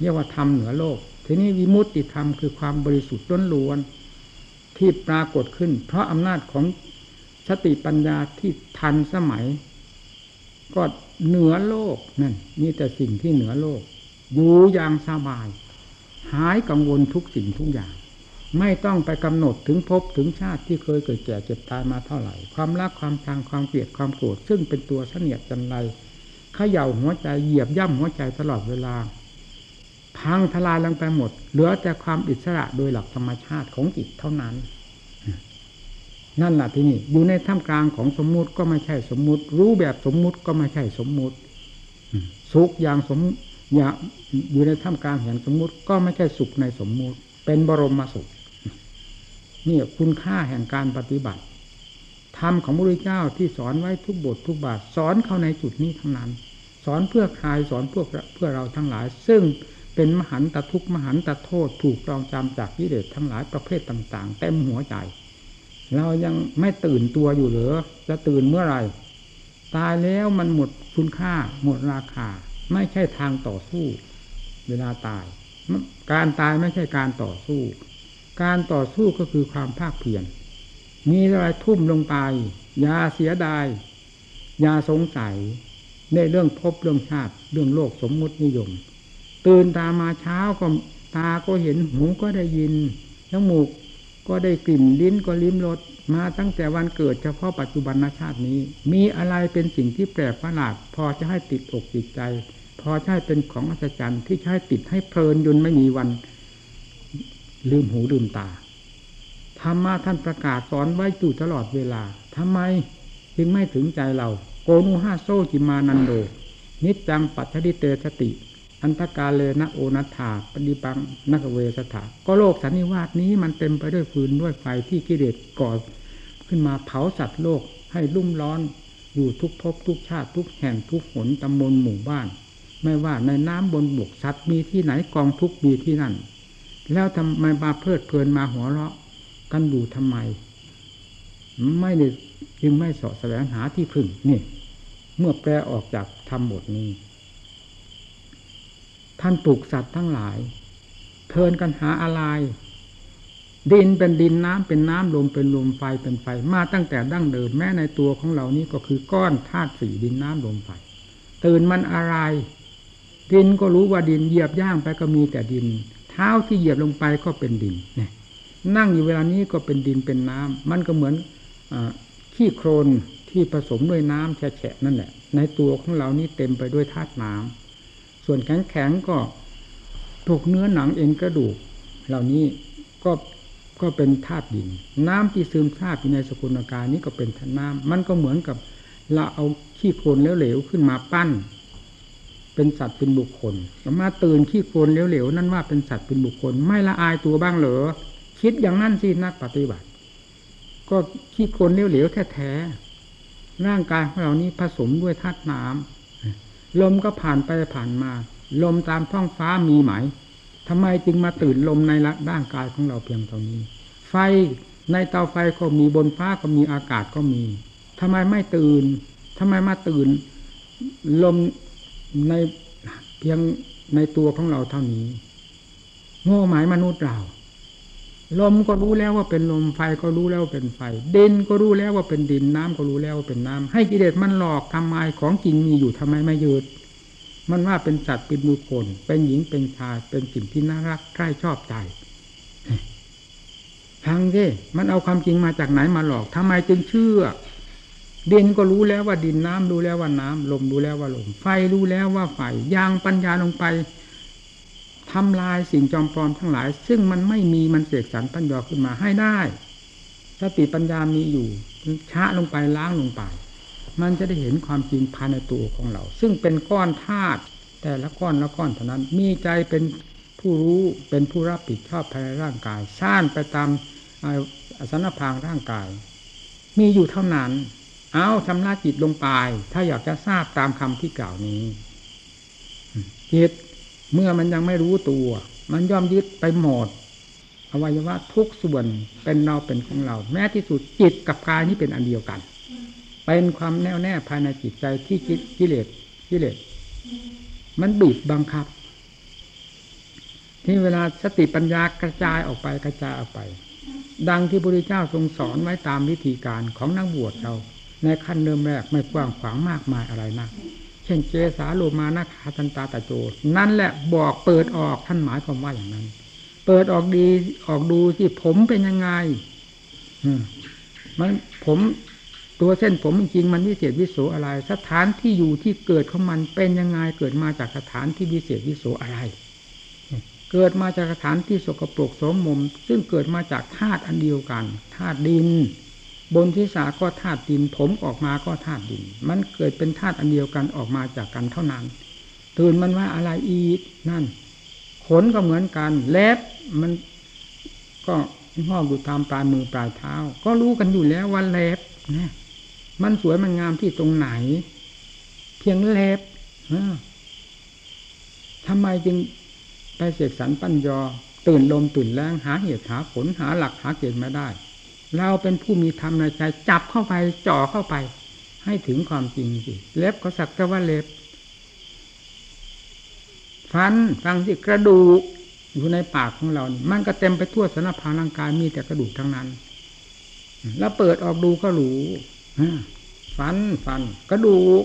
เรียกว่าธรรมเหนือโลก ทีนี้วิมุตติธรรมคือความบริสุทธิ์ล้นล้วนที่ปรากฏขึ้น เพราะอำนาจของสติปัญญาที่ทันสมัย ก็เหนือโลกนั่นมีแต่สิ่งที่เหนือโลกอยู่อย่างสบาย หายกังวลทุกสิ่งทุกอย่าง ไม่ต้องไปกำหนดถึงภพถึงชาติที่เคยเกิดแก่เจ็บตายมาเท่าไหร่ ความรักความชังความเกลียดความโกรธซึ่งเป็นตัวเสนียดจันไรเขย่าหัวใจเหยียบย่ำหัวใจตลอดเวลา พังทลายลงไปหมด เหลือแต่ความอิสระโดยหลักธรรมชาติของจิตเท่านั้น นั่นแหละที่นี่อยู่ในท่ามกลางของสมมุติก็ไม่ใช่สมมุติ รู้แบบสมมุติก็ไม่ใช่สมมุติสุขอย่างสมอย่าอยู่ในท่ามกลางแห่งสมมุติก็ไม่ใช่สุขในสมมุติ เป็นบรมมาสุข นี่คุณค่าแห่งการปฏิบัติธรรมของพระพุทธเจ้าที่สอนไว้ทุกบททุกบาทสอนเข้าในจุดนี้ทั้งนั้น สอนเพื่อคลายสอนเพื่อเพื่อเราทั้งหลาย ซึ่งเป็นมหันตทุกมหันตโทษถูกรองจำจากวิเดชทั้งหลายประเภทต่าง ๆ เต็มหัวใจ เรายังไม่ตื่นตัวอยู่หรือจะตื่นเมื่อไหร่ตายแล้วมันหมดคุณค่า หมดราคา ไม่ใช่ทางต่อสู้ เวลาตาย การตายไม่ใช่การต่อสู้ การต่อสู้ก็คือความภาคเพียรมีอะไรทุ่มลงไป อย่าเสียดาย อย่าสงสัย ในเรื่องพบเรื่องชาติ เรื่องโลกสมมุตินิยม ตื่นตามาเช้าก็ตาก็เห็นหูก็ได้ยินจมูกก็ได้กลิ่นลิ้นก็ลิ้มรสมาตั้งแต่วันเกิดเฉพาะปัจจุบันชาตินี้ มีอะไรเป็นสิ่งที่แปลกประหลาด พอจะให้ติดอกติดใจ พอใช่เป็นของอัศจรรย์ที่ใช้ติดให้เพลินยนไม่มีวัน ลืมหูลืมตาธรรมะท่านประกาศสอนไว้อยู่ตลอดเวลาทำไมจึงไม่ถึงใจเรา โกนุห้าโซจิมานันโด นิจจังปัจฉิเตสติ อันตกาเลนะโอนัฐาปฏิปังนักเวสถาก็โลกสันนิวาสนี้มันเต็มไปด้วยฟืนด้วยไฟที่กิเลสก่อขึ้นมาเผาสัตว์โลกให้รุ่มร้อนอยู่ทุกภพทุกชาติทุกแห่งทุกหนตำบลหมู่บ้าน ไม่ว่าในน้ำบนบกสัตว์มีที่ไหนกองทุกมีที่นั่น แล้วทำไมมาเพลิดเพลินมาหัวเราะกันอยู่ทำไม ไม่ได้จึงไม่สาะแสวงหาที่พึ่งนี่ เมื่อแปลออกจากธรรมบทนี้ ท่านปลูกสัตว์ทั้งหลาย เพลินกันหาอะไรดินเป็นดินน้ำเป็นน้ำลมเป็นลมไฟเป็นไฟ มาตั้งแต่ดั้งเดิมแม้ในตัวของเรานี้ก็คือก้อนธาตุสี่ดินน้ำลมไฟตื่นมันอะไร ดินก็รู้ว่าดินเหยียบย่างไปก็มีแต่ดิน เท้าที่เหยียบลงไปก็เป็นดินเนี่ยนั่งอยู่เวลานี้ก็เป็นดินเป็นน้ำมันก็เหมือนอขี้โครนที่ผสมด้วยน้ำแฉะนั่นแหละ ในตัวของเรานี้เต็มไปด้วยธาตุน้ำส่วนแข็งแข็งก็ถูกเนื้อหนังเอ็นกระดูก เหล่านี้ก็ก็เป็นธาตุดิน น้ำที่ซึมซาบอยู่ในสกุลอาการนี้ก็เป็นธาตุน้ำมันก็เหมือนกับเราเอาขี้โคลนเหลวๆขึ้นมาปั้น เป็นสัตว์เป็นบุคคลมาตื่นขี้โกนเหลวๆนั่นว่าเป็นสัตว์เป็นบุคคล ไม่ละอายตัวบ้างเหรอคิดอย่างนั้นสินักปฏิบัติ ก็ขี้โกนเหลวๆแท้ๆร่างกายของเรานี้ผสมด้วยธาตุน้ำลมก็ผ่านไปผ่านมา ลมตามท้องฟ้ามีไหมทำไมจึงมาตื่นลมในร่างกายของเราเพียงเท่านี้ ไฟในเตาไฟก็มีบนฟ้าก็มีอากาศก็มีทำไมไม่ตื่นทำไมมาตื่น ลม ในเพียงในตัวของเราเท่านี้ โง่หมายมนุษย์เรา ลมก็รู้แล้วว่าเป็นลมไฟก็รู้แล้วเป็นไฟ ดินก็รู้แล้วว่าเป็นดินน้ำก็รู้แล้วว่าเป็นน้ำให้กิเลสมันหลอกทำไมของจริงมีอยู่ทำไมไม่ยืดมันว่าเป็นสัตว์เป็นบุคคล เป็นหญิงเป็นชายเป็นสิ่งที่น่ารักใกล้ชอบใจฟังสิมันเอาความจริงมาจากไหนมาหลอกทำไมจึงเชื่อ ดินก็รู้แล้วว่าดินน้ำรู้แล้วว่าน้ำลมรู้แล้วว่าลม ไฟรู้แล้วว่าไฟยางปัญญาลงไปทำลายสิ่งจอมปลอมทั้งหลาย ซึ่งมันไม่มีมันเสกสรรปัญญาขึ้นมาให้ได้สติปัญญามีอยู่ชะลงไปล้างลงไป มันจะได้เห็นความจริงภายในตัวของเรา ซึ่งเป็นก้อนธาตุแต่ละก้อนละก้อนเท่านั้นมีใจเป็นผู้รู้เป็นผู้รับผิดชอบภายในร่างกายสร้างไปตามอสันพางร่างกาย มีอยู่เท่านั้น เอาชำระจิตลงไป ถ้าอยากจะทราบตามคำที่กล่าวนี้จิตเมื่อมันยังไม่รู้ตัว มันย่อมยึดไปหมดอวัยวะทุกส่วนเป็นเราเป็นของเรา แม้ที่สุดจิตกับกายนี้เป็นอันเดียวกัน เป็นความแน่วแน่ภายในจิตใจที่คิดกิเลสกิเลสมันบีบบังคับ ที่เวลาสติปัญญากระจายออกไปกระจายออกไป ดังที่พระพุทธเจ้าทรงสอนไว้ตามวิธีการของนักบวชเรา ในขั้นเริ่มแรกไม่กว้างขวางมากมายอะไรนักเช่นเจสาโลมานาคาตันตาตะโจ นั่นแหละบอกเปิดออกท่านหมายความว่าอย่างนั้น เปิดออกดีออกดูที่ผมเป็นยังไงมันผมตัวเส้นผมจริงมันวิเศษวิโสอะไร สถานที่อยู่ที่เกิดของมันเป็นยังไงเกิดมาจากสถานที่วิเศษวิโสอะไร เกิดมาจากสถานที่สกปรกสมมม ซึ่งเกิดมาจากธาตุอันเดียวกันธาตุดิน บนที่สาก็ธาตุดิน ผมออกมาก็ธาตุดิน มันเกิดเป็นธาตุอันเดียวกันออกมาจากกันเท่านั้น ตื่นมันว่าอะไรอีกนั่น ขนก็เหมือนกันเล็บมันก็งอกอยู่ตามปลายมือปลายเท้า ก็รู้กันอยู่แล้วว่าเล็บนะมันสวยมันงามที่ตรงไหน เพียงเล็บทำไมจึงไปเสกสรรปั้นยอ ตื่นลมตื่นแรงหาเหตุหาผลหาหลักหาเกณฑ์มาได้ เราเป็นผู้มีธรรมในใจจับเข้าไปจ่อเข้าไป ให้ถึงความจริงสิเล็บก็สักแต่ว่าเล็บ ฟันฟังที่กระดูกอยู่ในปากของเรานี่มันก็เต็มไปทั่วสารพางร่างกายมีแต่กระดูกทั้งนั้น แล้วเปิดออกดูก็รู้ฟันฟันกระดูก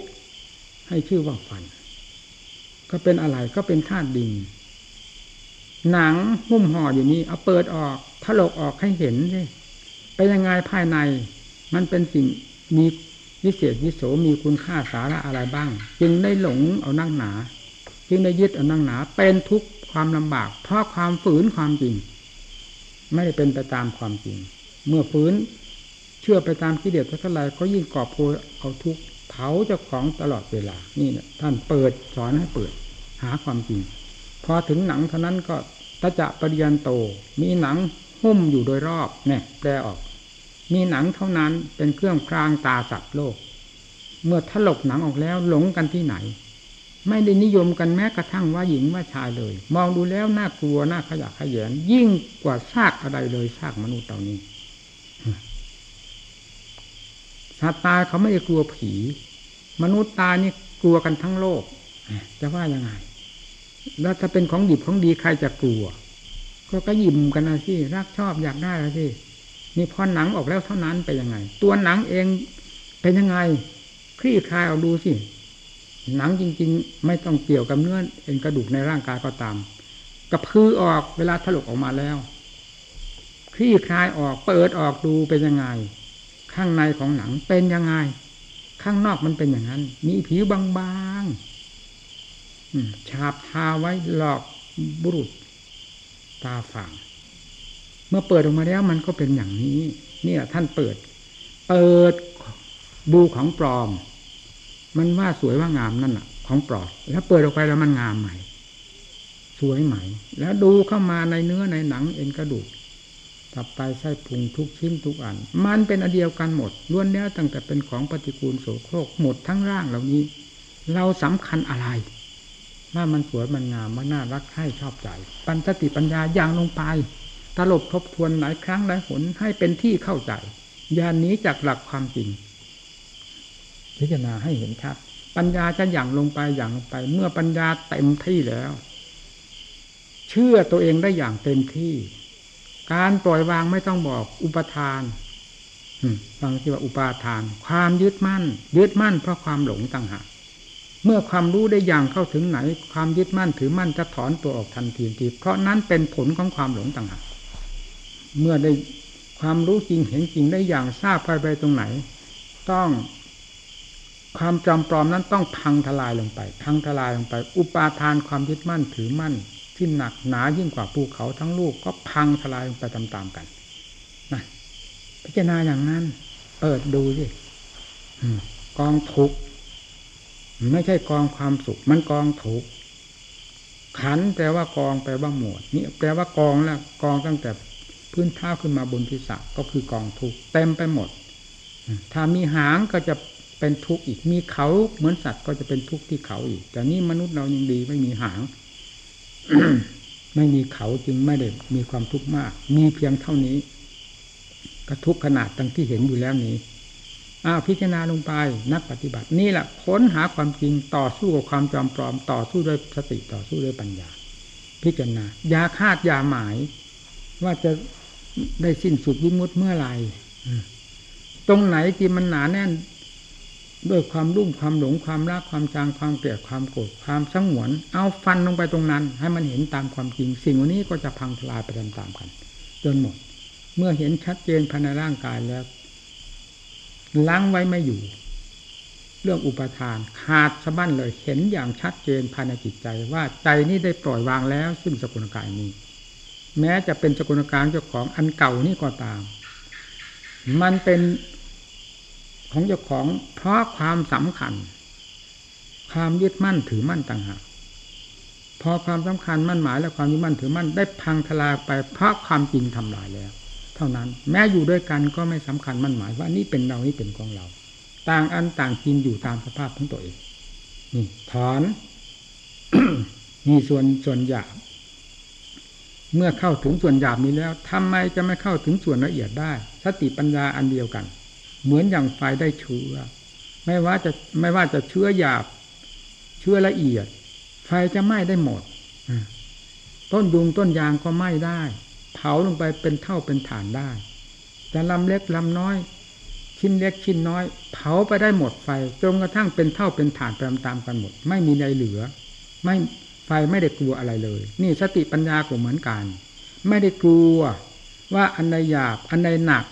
ให้ชื่อว่าฟัน ก็เป็นอะไรก็เป็นธาตุดินหนังหุ้มห่ออยู่นี้เอาเปิดออกถลกออกให้เห็นสิ เป็นยังไงภายใน มันเป็นสิ่งมีวิเศษวิโสมีคุณค่าสาระอะไรบ้าง จึงได้หลงเอานั่งหนา จึงได้ยึดเอานั่งหนา เป็นทุกข์ความลำบาก เพราะความฝืนความจริง ไม่ได้เป็นไปตามความจริง เมื่อฝืนเชื่อไปตามกิเลสเท่าไรก็ยิ่งกอบโพยเอาทุกเผาเจ้าของตลอดเวลา นี่เนี่ยท่านเปิดสอนให้เปิดหาความจริง พอถึงหนังเท่านั้นก็ตะจะปริยันโต มีหนัง หุ้มอยู่โดยรอบเนี่ยแปลออก มีหนังเท่านั้นเป็นเครื่องพรางตาสัตว์โลก เมื่อถลกหนังออกแล้วหลงกันที่ไหน ไม่ได้นิยมกันแม้กระทั่งว่าหญิงว่าชายเลย มองดูแล้วน่ากลัวน่าขยะขยงยิ่งกว่าซากอะไรเลยซากมนุษย์เหล่านี้สัตว์ตายเขาไม่ได้กลัวผี มนุษย์ตายนี่กลัวกันทั้งโลกจะว่ายังไง แล้วถ้าเป็นของดิบของดีใครจะกลัว ก็ก็ยิ้มกันนะที่รักชอบอยากได้นะที่นี่พอหนังออกแล้วเท่านั้นไปยังไง ตัวหนังเองเป็นยังไง คลี่คลายเอาดูสิหนังจริง ๆ ไม่ต้องเกี่ยวกับเนื้อเอ็นกระดูกในร่างกายก็ตามกระพือออกเวลาถลกออกมาแล้วคลี่คลายออกเปิดออกดูเป็นยังไง ข้างในของหนังเป็นยังไง ข้างนอกมันเป็นอย่างนั้น มีผิวบางๆฉาบทาไว้หลอกบุรุษ ตาฝาง เมื่อเปิดออกมาแล้วมันก็เป็นอย่างนี้ เนี่ยท่านเปิด เปิดดูของปลอม มันว่าสวยว่างามนั่นแหะของปลอมแล้วเปิดออกไปแล้วมันงามใหม่ สวยใหม่ แล้วดูเข้ามาในเนื้อในหนังเอ็นกระดูกตับไตไส้พุงทุกชิ้นทุกอัน มันเป็นอันเดียวกันหมดล้วนแล้วตั้งแต่เป็นของปฏิกูลโสโครกหมดทั้งร่างเหล่านี้ เราสำคัญอะไร ว่ามันสวยมันงามมันน่ารักให้ชอบใจ ปัญสติปัญญาอย่างลงไปตลบทบทวนหลายครั้งหลายหนให้เป็นที่เข้าใจยานนี้จากหลักความจริง พิจารณาให้เห็นชัดปัญญาจะอย่างลงไปอย่างลงไป เมื่อปัญญาเต็มที่แล้ว เชื่อตัวเองได้อย่างเต็มที่ การปล่อยวางไม่ต้องบอกอุปทานฟังที่ว่าอุปาทาน ความยึดมั่น ยึดมั่นเพราะความหลงต่างหาก เมื่อความรู้ได้อย่างเข้าถึงไหน ความยึดมั่นถือมั่นจะถอนตัวออกทันทีทีเพราะนั้นเป็นผลของความหลงต่างหากเมื่อได้ความรู้จริงเห็นจริงได้อย่างทราบไปไปตรงไหน ต้องความจำปลอมนั้นต้องพังทลายลงไป พังทลายลงไป อุปาทานความยึดมั่นถือมั่น ที่หนักหนายิ่งกว่าภูเขาทั้งลูกก็พังทลายลงไปตามๆกันนะพิจารณาอย่างนั้น เปิดดูสิกองทุก ไม่ใช่กองความสุข มันกองทุกขันแปลว่ากองแปลว่าหมวดนี่แปลว่ากองแล้วกองตั้งแต่พื้นเท้าขึ้นมาบนทิศก็คือกองทุกเต็มไปหมด ถ้ามีหางก็จะเป็นทุกข์อีกมีเขาเหมือนสัตว์ก็จะเป็นทุกข์ที่เขาอีก แต่นี่มนุษย์เรายังดีไม่มีหางไม่มีเขาจึงไม่ได้มีความทุกข์มาก มีเพียงเท่านี้ ก็ทุกขนาดตั้งที่เห็นอยู่แล้วนี้ อ้าวพิจารณาลงไปนักปฏิบัติ นี่แหละค้นหาความจริงต่อสู้กับความจอมปลอมต่อสู้ด้วยสติต่อสู้ด้วยปัญญา พิจารณาอย่าคาดอย่าหมาย ว่าจะได้สิ้นสุดวิมุตเมื่อไหร่ตรงไหนที่มันหนาแน่น ด้วยความรุ่มความหลงความรักความจางความเกลียดความโกรธความสงวน เอาฟันลงไปตรงนั้น ให้มันเห็นตามความจริง สิ่งวันนี้ก็จะพังทลายไปตามๆกันจนหมด เมื่อเห็นชัดเจนภายในร่างกายแล้ว ล้างไว้ไม่อยู่ เรื่องอุปทานขาดสะบั้นเลยเห็นอย่างชัดเจนภายในจิตใจว่าใจนี้ได้ปล่อยวางแล้วซึ่งสกุลกายนี้ แม้จะเป็นสกุลกายเจ้าของอันเก่านี่ก็ตาม มันเป็นของเจ้าของเพราะความสำคัญ ความยึดมั่นถือมั่นต่างหากพอความสำคัญมั่นหมายและความยึดมั่นถือมั่นได้พังทลายไปเพราะความจริงทำลายแล้ว เท่านั้น แม้อยู่ด้วยกันก็ไม่สำคัญมั่นหมายว่านี่เป็นเรานี่เป็นของเรา ต่างอันต่างกินอยู่ตามสภาพของตัวเองนี่ถอนมีส่วนส่วนหยาบเมื่อเข้าถึงส่วนหยาบนี้แล้วทำไมจะไม่เข้าถึงส่วนละเอียดได้ สติปัญญาอันเดียวกัน เหมือนอย่างไฟได้เชื้อไม่ว่าจะไม่ว่าจะเชื้อหยาบ เชื้อละเอียด ไฟจะไหม้ได้หมดต้นยุงต้นยางก็ไหม้ได้ เผาลงไปเป็นเท่าเป็นฐานได้จะลำเล็กลำน้อย ชิ้นเล็กชิ้นน้อย เผาไปได้หมดไฟจนกระทั่งเป็นเท่าเป็นฐานไปตามกันหมด ไม่มีใดเหลือ ไม่ไฟไม่ได้กลัวอะไรเลย นี่สติปัญญาก็เหมือนกัน ไม่ได้กลัว ว่าอันใดหยาบอันใดหนัก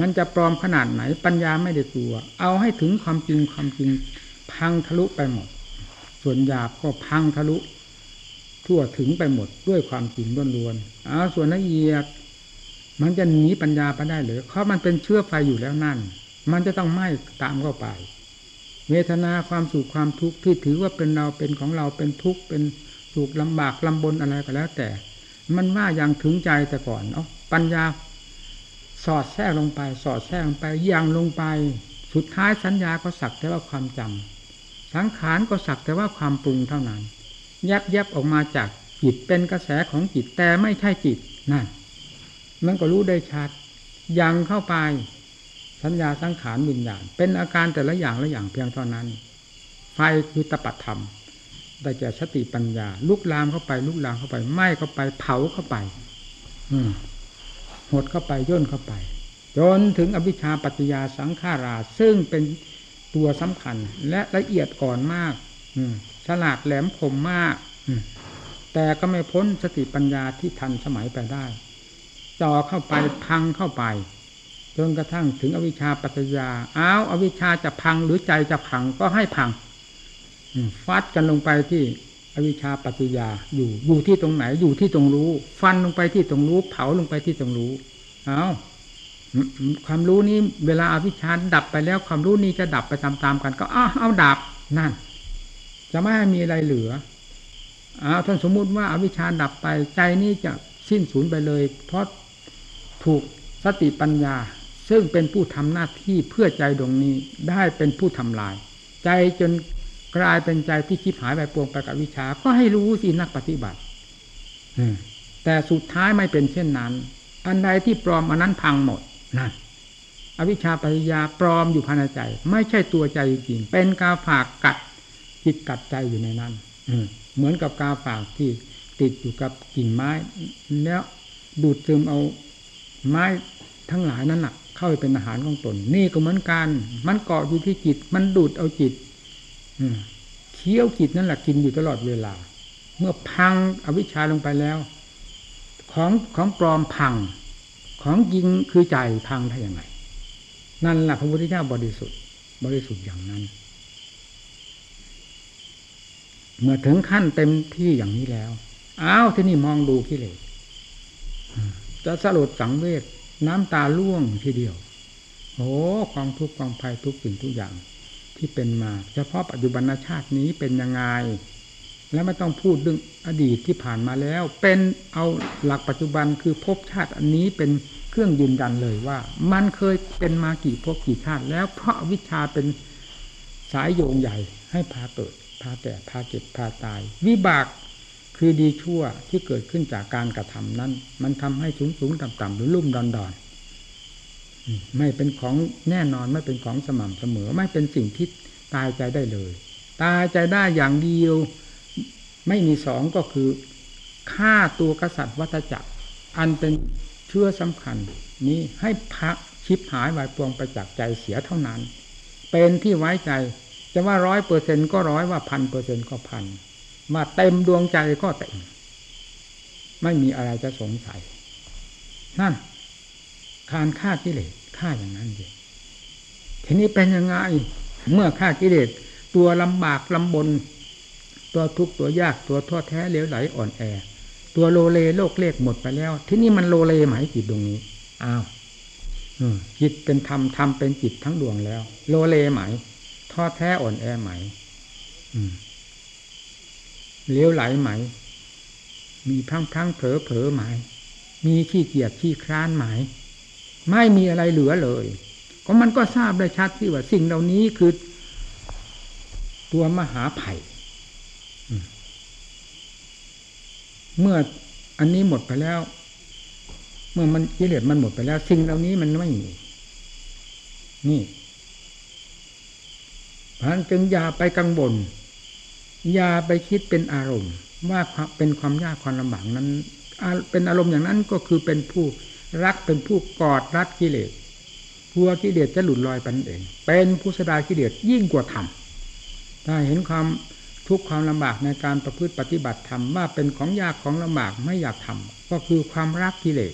มันจะปลอมขนาดไหน ปัญญาไม่ได้กลัว เอาให้ถึงความจริงความจริง พังทะลุไปหมด ส่วนหยาบก็พังทะลุ ทั่วถึงไปหมดด้วยความจริงล้วนๆเอาส่วนละเอียด มันจะหนีปัญญาไปได้หรือเพราะมันเป็นเชื้อไฟอยู่แล้วนั่น มันจะต้องไหม้ตามเข้าไปเวทนาความสุขความทุกข์ที่ถือว่าเป็นเราเป็นของเราเป็นทุกข์เป็นสุขลำบากลำบนอะไรก็แล้ว แต่ มันว่าอย่างถึงใจแต่ก่อนเนาะปัญญาสอดแทรกลงไป สอดแทรกลงไปย่างลงไป สุดท้ายสัญญาก็สักแต่ว่าความจำสังขารก็สักแต่ว่าความปรุงเท่านั้น ยับแยบออกมาจากจิตเป็นกระแสของจิตแต่ไม่ใช่จิตนั่นมันก็รู้ได้ชัดยังเข้าไป สัญญาสังขารวิญญาณเป็นอาการแต่ละอย่างละอย่างเพียงเท่านั้น ไฟคือตปัตธรรม ได้แก่สติปัญญา ลุกลามเข้าไป ลุกลามเข้าไปไหม้เข้าไปเผาเข้าไป อืหดเข้าไปย่นเข้าไป จนถึงอวิชชาปัจจยาสังขารา ซึ่งเป็นตัวสำคัญและละเอียดก่อนมาก อื ฉลาดแหลมคมมากแต่ก็ไม่พ้นสติปัญญาที่ทันสมัยไปได้จ่อเข้าไปพังเข้าไปจนกระทั่งถึงอวิชชาปัจจยาอ้าวอวิชชาจะพังหรือใจจะพังก็ให้พังฟัดกันลงไปที่อวิชชาปัจจยาอยู่อยู่ที่ตรงไหนอยู่ที่ตรงรู้ ฟันลงไปที่ตรงรู้ เผาลงไปที่ตรงรู้เอาความรู้นี้เวลาอาวิชชาดับไปแล้วความรู้นี้จะดับไปตามๆกัน ก็อ้าเอาดับนั่น จะไม่มีอะไรเหลือเอาท่านสมมุติว่าอาวิชชาดับไปใจนี้จะสิ้นสูญไปเลย เพราะถูกสติปัญญา ซึ่งเป็นผู้ทำหน้าที่เพื่อใจดวงนี้ได้เป็นผู้ทำลาย ใจจนกลายเป็นใจที่คิดหายไปปวงไปกับวิชา ก็ให้รู้สินักปฏิบัติแต่สุดท้ายไม่เป็นเช่นนั้น อันใดที่ปลอมอันนั้นพังหมดนั่นอวิชชาปัญญาปลอมอยู่ภายในใจ ไม่ใช่ตัวใจจริงเป็นกาฝากกัด จิตกัดใจอยู่ในนั้นเหมือนกับกาฝากที่ติดอยู่กับกิ่งไม้ แล้วดูดซึมเอาไม้ทั้งหลายนั้นน่ะ เข้าไปเป็นอาหารของตน นี่ก็เหมือนกัน มันเกาะอยู่ที่จิต มันดูดเอาจิตเคี้ยวจิตนั่นแหละกินอยู่ตลอดเวลา เมื่อพังอวิชชาลงไปแล้ว ของของปลอมพังขของจริงคือใจพังได้ยังไง นั่นแหละพระพุทธเจ้าบริสุทธิ์ บริสุทธิ์อย่างนั้น เมื่อถึงขั้นเต็มที่อย่างนี้แล้ว อ้าวที่นี่มองดูกิเลสจะสลดสังเวชน้ำตาล่วงทีเดียวโอ้ความทุกข์ความภัยทุกสิ่งทุกอย่างที่เป็นมา เฉพาะปัจจุบันชาตินี้เป็นยังไง แล้วไม่ต้องพูดเรื่องอดีตที่ผ่านมาแล้ว เป็นเอาหลักปัจจุบันคือภพชาติอันนี้เป็นเครื่องยืนยันเลยว่า มันเคยเป็นมากี่ภพกี่ชาติแล้วเพราะวิชาเป็นสายโยงใหญ่ให้พาเกิดาแต่พาเก็บพาตาย วิบากคือดีชั่วที่เกิดขึ้นจากการกระทำนั้น มันทำให้สูงสูงต่ำต่ำหรือลุ่มดอนดอนไม่เป็นของแน่นอนไม่เป็นของสม่ำเสมอ ไม่เป็นสิ่งที่ตายใจได้เลย ตายใจได้อย่างเดียว ไม่มีสองก็คือฆ่าตัวกษัตริย์วัฏจักร อันเป็นเชื่อสำคัญ นี้ให้พักชิบหายวายปวงไปจากใจเสียเท่านั้น เป็นที่ไว้ใจ จะว่าร้อยเปอร์เซ็นก็ร้อยว่าพันเปอร์เซ็นก็พันมาเต็มดวงใจก็เต็ม ไม่มีอะไรจะสงสัย นั่น การฆ่ากิเลสฆ่าอย่างนั้นเองทีนี้เป็นยังไง เมื่อฆ่ากิเลสตัวลำบากลำบน ตัวทุกข์ตัวยากตัวท้อแท้เหลวไหลอ่อนแอ ตัวโลเลโลกเลขหมดไปแล้ว ที่นี่มันโลเลไหมจิตดวงนี้อ้าวจิตเป็นธรรมธรรมเป็นจิตทั้งดวงแล้ว โลเลไหม ท้อแท้อ่อนแอไหมเลี้ยวไหลไหม มีพังพังเผลอเผลอไหม มีขี้เกียจขี้คร้านไหม ไม่มีอะไรเหลือเลย ก็มันก็ทราบได้ชัดที่ว่า สิ่งเหล่านี้คือ ตัวมหาไผ่เมื่ออันนี้หมดไปแล้ว เมื่อมันกิเลสมันหมดไปแล้ว สิ่งเหล่านี้มันไม่มีนี่ พันจึงอย่าไปกังวลอย่าไปคิดเป็นอารมณ์ ว่าเป็นความยากความลำบากนั้น เป็นอารมณ์อย่างนั้นก็คือเป็นผู้รักเป็นผู้กอดรัดกิเลสกลัวกิเลสจะหลุดลอยไปนั่นเอง เป็นผู้สดากิเลสยิ่งกว่าธรรมถ้าเห็นความทุกข์ความลำบากในการประพฤติปฏิบัติธรรมว่าเป็นของยากของลำบากไม่อยากทำก็คือความรักกิเลส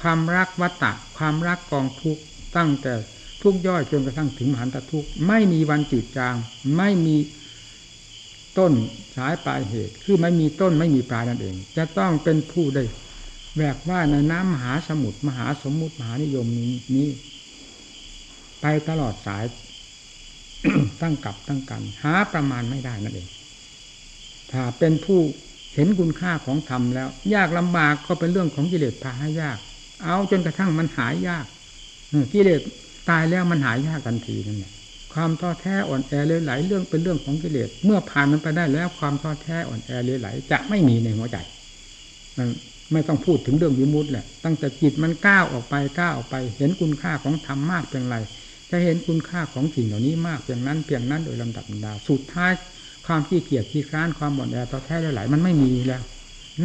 ความรักวัตตะความรักกองทุกข์ตั้งแต่ ทุกย่อยจนกระทั่งถึงมหันตทุกไม่มีวันจืดจาง ไม่มีต้นสายปลายเหตุ คือไม่มีต้นไม่มีปลายนั่นเอง จะต้องเป็นผู้ได้แบกว่าในน้ำมหาสมุทรมหาสมมุติมหานิยมนี้นี้ ไปตลอดสาย ตั้งกับตั้งกัน หาประมาณไม่ได้นั่นเอง ถ้าเป็นผู้เห็นคุณค่าของธรรมแล้ว ยากลำบากก็เป็นเรื่องของกิเลสพาให้ยาก เอาจนกระทั่งมันหายยากกิเลส ตายแล้วมันหายยากทันทีนั่นแหละความท้อแท้อ่อนแอเลื่อยไหลเรื่องเป็นเรื่องของกิเลสเมื่อผ่านมันไปได้แล้วความท้อแท้อ่อนแอเลื่อยไหลจะไม่มีในหัวใจมันไม่ต้องพูดถึงเรื่องวิมุตต์แหละตั้งแต่จิตมันก้าวออกไปก้าวออกไป เห็นคุณค่าของธรรมมากเพียงไรจะเห็นคุณค่าของสิ่งเหล่านี้มากเพียงนั้นเพียงนั้นโดยลำดับดาสุดท้ายความขี้เกียจขี้คร้านความอ่อนแอท้อแท้เลื่อยไหลมันไม่มีแล้ว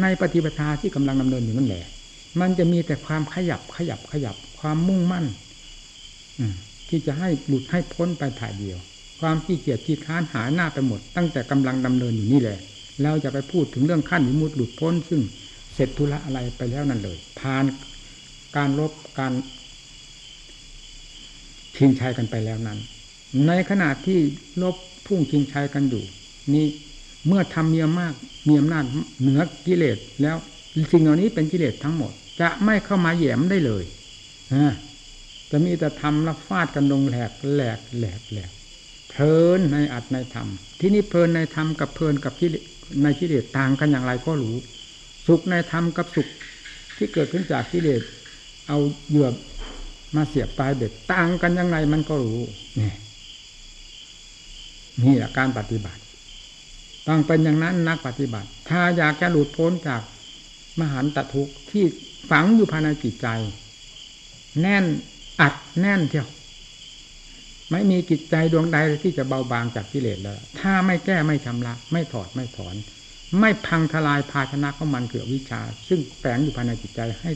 ในปฏิปทาที่กำลังดำเนินอยู่นั่นแหละ มันจะมีแต่ความขยับขยับขยับความมุ่งมั่น ที่จะให้หลุดให้พ้นไปถ่ายเดียว ความขี้เกียจขี้ค้านหาหน้าไปหมด ตั้งแต่กำลังดำเนินอยู่นี่แหละเราจะไปพูดถึงเรื่องขั้นวิมุตหลุดพ้น ซึ่งเสร็จธุระอะไรไปแล้วนั่นเลยผ่านการลบการชิงชัยกันไปแล้วนั้น ในขณะที่ลบพุ่งชิงชัยกันอยู่ นี่เมื่อทำเมียมากมีอำนาจเหนือกิเลสแล้วสิ่งเหล่านี้เป็นกิเลสทั้งหมด จะไม่เข้ามาแยมได้เลยนะ จะมีแต่ทำแล้วฟาดกันลงแหลกแหลกแหลกแหลกเพลินในอัดในธรรมที่นี่เพลินในธรรมกับเพลินกับที่ในกิเลสต่างกันอย่างไรก็รู้ สุขในธรรมกับสุขที่เกิดขึ้นจากกิเลสเอาเหยื่อมาเสียบปลายเบ็ดต่างกันอย่างไรมันก็รู้นี่นี่แหละการปฏิบัติ ต้องเป็นอย่างนั้นนักปฏิบัติ ถ้าอยากจะหลุดพ้นจากมหันตทุกข์ที่ฝังอยู่ภายในจิตใจ แน่น อัดแน่นเที่ยว ไม่มีจิตใจดวงใดที่จะเบาบางจากกิเลสแล้ว ถ้าไม่แก้ไม่ชำระ ไม่ถอดไม่ถอน ไม่พังทลายภาชนะของมันเกี่ยววิชา ซึ่งแฝงอยู่ภายในจิตใจให้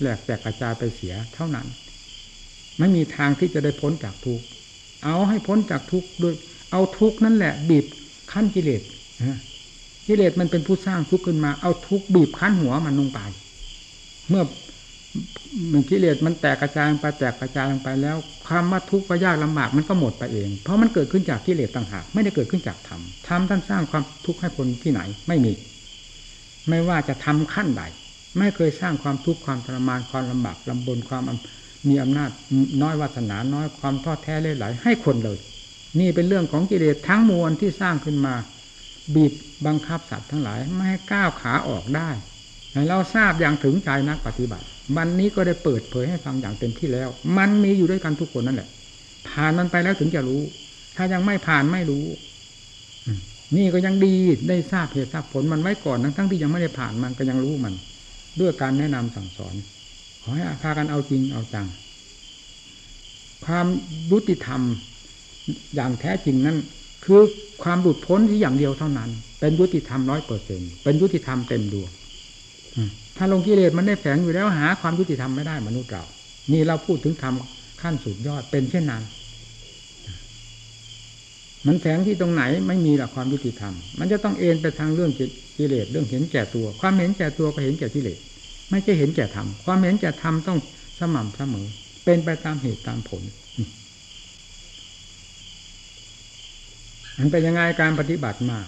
แหลกแตกกระจายไปเสียเท่านั้น ไม่มีทางที่จะได้พ้นจากทุกข์เอาให้พ้นจากทุกข์ด้วยเอาทุกข์นั่นแหละบีบขั้นกิเลสกิเลสมันเป็นผู้สร้างทุกข์ขึ้นมา เอาทุกข์บีบขั้นหัวมันลงไป เมื่อ มันกิเลสมันแตกกระจายไปแตกกระจายลงไปแล้ว ความว่าทุกข์ว่ายากลำบากมันก็หมดไปเอง เพราะมันเกิดขึ้นจากกิเลสต่างหากไม่ได้เกิดขึ้นจากธรรมธรรมท่านสร้างความทุกข์ให้คนที่ไหนไม่มี ไม่ว่าจะทำขั้นใดไม่เคยสร้างความทุกข์ความทรมานความลำบากลำบนความมีอำนาจน้อยวาสนาน้อยความทอดแท้เล่ไหลให้คนเลย นี่เป็นเรื่องของกิเลสทั้งมวลที่สร้างขึ้นมา บีบบังคับสัตว์ทั้งหลาย ไม่ให้ก้าวขาออกได้เราทราบอย่างถึงใจนักปฏิบัติ วันนี้ก็ได้เปิดเผยให้ฟังอย่างเต็มที่แล้ว มันมีอยู่ด้วยกันทุกคนนั่นแหละ ผ่านมันไปแล้วถึงจะรู้ ถ้ายังไม่ผ่านไม่รู้นี่ก็ยังดีได้ทราบเหตุทราบผลมันไว้ก่อนทั้งทั้งที่ยังไม่ได้ผ่านมันก็ยังรู้มัน ด้วยการแนะนำสั่งสอน ขอให้พากันเอาจริงเอาจัง ความยุติธรรมอย่างแท้จริงนั้น คือความหลุดพ้นที่อย่างเดียวเท่านั้น เป็นยุติธรรมร้อยเปอร์เซ็นเป็นยุติธรรมเต็มดวง ถ้าลงกิเลสมันได้แฝงอยู่แล้วหาความยุติธรรมไม่ได้มนุษย์เรานี่เราพูดถึงธรรมขั้นสุดยอดเป็นเช่นนั้นมันแฝงที่ตรงไหนไม่มีหลักความยุติธรรม มันจะต้องเอ็นไปทางเรื่องกิเลสเรื่องเห็นแก่ตัว ความเห็นแก่ตัวก็เห็นแก่กิเลสไม่ใช่เห็นแก่ธรรมความเห็นแก่ธรรมต้องสม่ำเสมอเป็นไปตามเหตุตามผลมันเป็นยังไงการปฏิบัติมา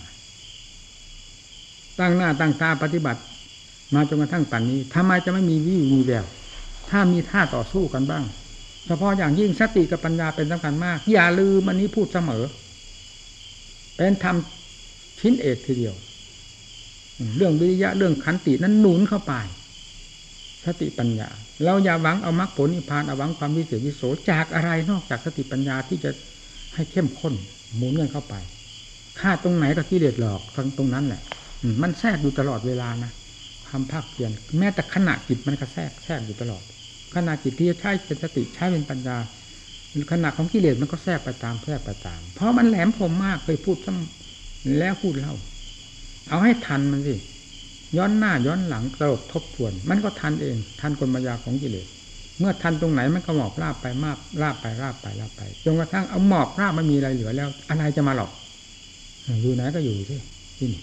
ตั้งหน้าตั้งตาปฏิบัติ มาจนกระทั่งปัจนนี้ทำไมจะไม่มีวิวมีแววถ้ามีท่าต่อสู้กันบ้าง เฉพาะอย่างยิ่งสติกับปัญญาเป็นสำคัญมาก อย่าลืมมันนี้พูดเสมอ เป็นธรรมชิ้นเอกทีเดียว เรื่องวิริยะเรื่องขันตินั้นหนุนเข้าไป สติปัญญา เราอย่าหวังเอามรรคผลนิพพานเอาหวังความวิเศษวิโสจากอะไรนอกจากสติปัญญาที่จะให้เข้มข้นหมุนเงินเข้าไปฆ่าตรงไหนก็กิเลสหลอกทั้งตรงนั้นแหละ มันแทรกอยู่ตลอดเวลานะ ความภาคเพียรแม้แต่ขณะจิตมันก็แทรกแทรกอยู่ตลอด ขณะจิตที่ใช้เป็นสติใช้เป็นปัญญาขณะของกิเลสมันก็แทรกไปตามแทรกไปตาม เพราะมันแหลมคมมากเคยพูดซ้ำแล้วพูดเล่า เอาให้ทันมันสิย้อนหน้าย้อนหลังตลบทบทวน มันก็ทันเอง ทันกลมายาของกิเลสเมื่อทันตรงไหนมันก็หมอบราบไปมากราบไปราบไปราบไปจนกระทั่งเอาหมอบราบไม่มีอะไรเหลือแล้ว อะไรจะมาหลอกอยู่ไหนก็อยู่ที่ที่นี่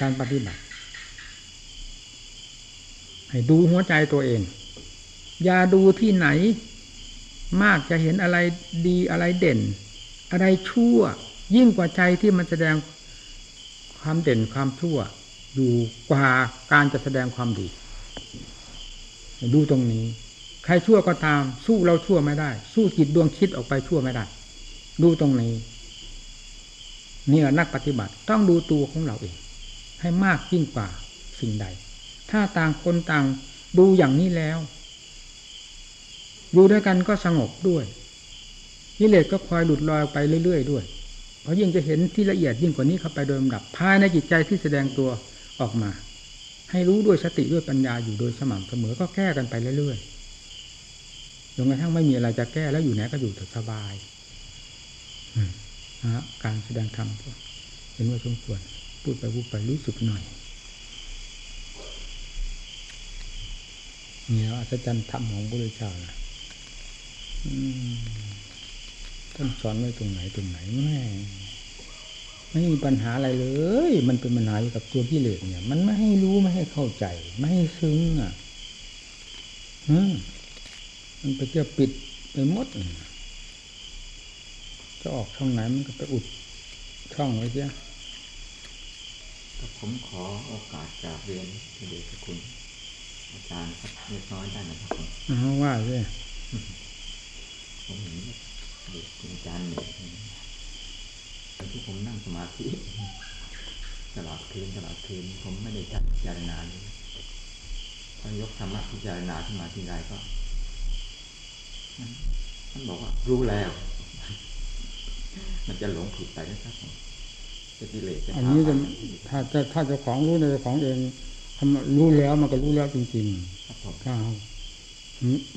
การปฏิบัติ ให้ดูหัวใจตัวเอง อย่าดูที่ไหน มากจะเห็นอะไรดีอะไรเด่น อะไรชั่ว ยิ่งกว่าใจที่มันแสดงความเด่นความชั่ว อยู่กว่าการจะแสดงความดี ดูตรงนี้ ใครชั่วก็ตาม สู้เราชั่วไม่ได้ สู้จิตดวงคิดออกไปชั่วไม่ได้ ดูตรงนี้นี่นักปฏิบัติต้องดูตัวของเราเอง ให้มากยิ่งกว่าสิ่งใด ถ้าต่างคนต่างดูอย่างนี้แล้ว อยู่ด้วยกันก็สงบด้วยกิเลสก็คอยหลุดลอยไปเรื่อยๆด้วย เพราะยิ่งจะเห็นที่ละเอียดยิ่งกว่านี้เข้าไปโดยลำดับภายในจิตใจที่แสดงตัวออกมา ให้รู้ด้วยสติด้วยปัญญาอยู่โดยสม่ำเสมอก็แก้กันไปเรื่อยๆจนกระทั่งไม่มีอะไรจะแก้แล้วอยู่ไหนก็อยู่สบายนะการแสดงธรรมเห็นว่าสมควรพูดไปพูดไปรู้สึกหน่อย เนี่อัศจรรย์ธรรมของพระพุทธเจ้านะท่านสอนไว้ตรงไหนตรงไหนแม่ไม่มีปัญหาอะไรเลย มันเป็นปัญหาอยู่กับตัวกิเลสเนี่ย มันไม่ให้รู้ไม่ให้เข้าใจ ไม่ให้ซึ้งอะมันไปเที่ยวปิดไปหมดจะออกช่องไหนมันก็ไปอุดช่องไว้เสียผมขอโอกาสจากเรียนเดชคุณ อาจารย์ครับเล็กน้อยได้ไหมครับผมอ๋อว่าสิผมเห็นเด็กอาจารย์เนี่ยตอนที่ผมนั่งสมาธิตลอดคืนตลอดคืนผมไม่ได้จัดพิจารณาเลยพอยกธรรมะพิจารณาขึ้นมาทีไรก็มันบอกว่ารู้แล้ว มันจะหลงผิดไปนะครับผมจะกิเลสอันนี้จะถ้าจะถ้าเจ้าของรู้ในเจ้าของเอง รู้แล้วมันก็รู้แล้วจริงๆถ้า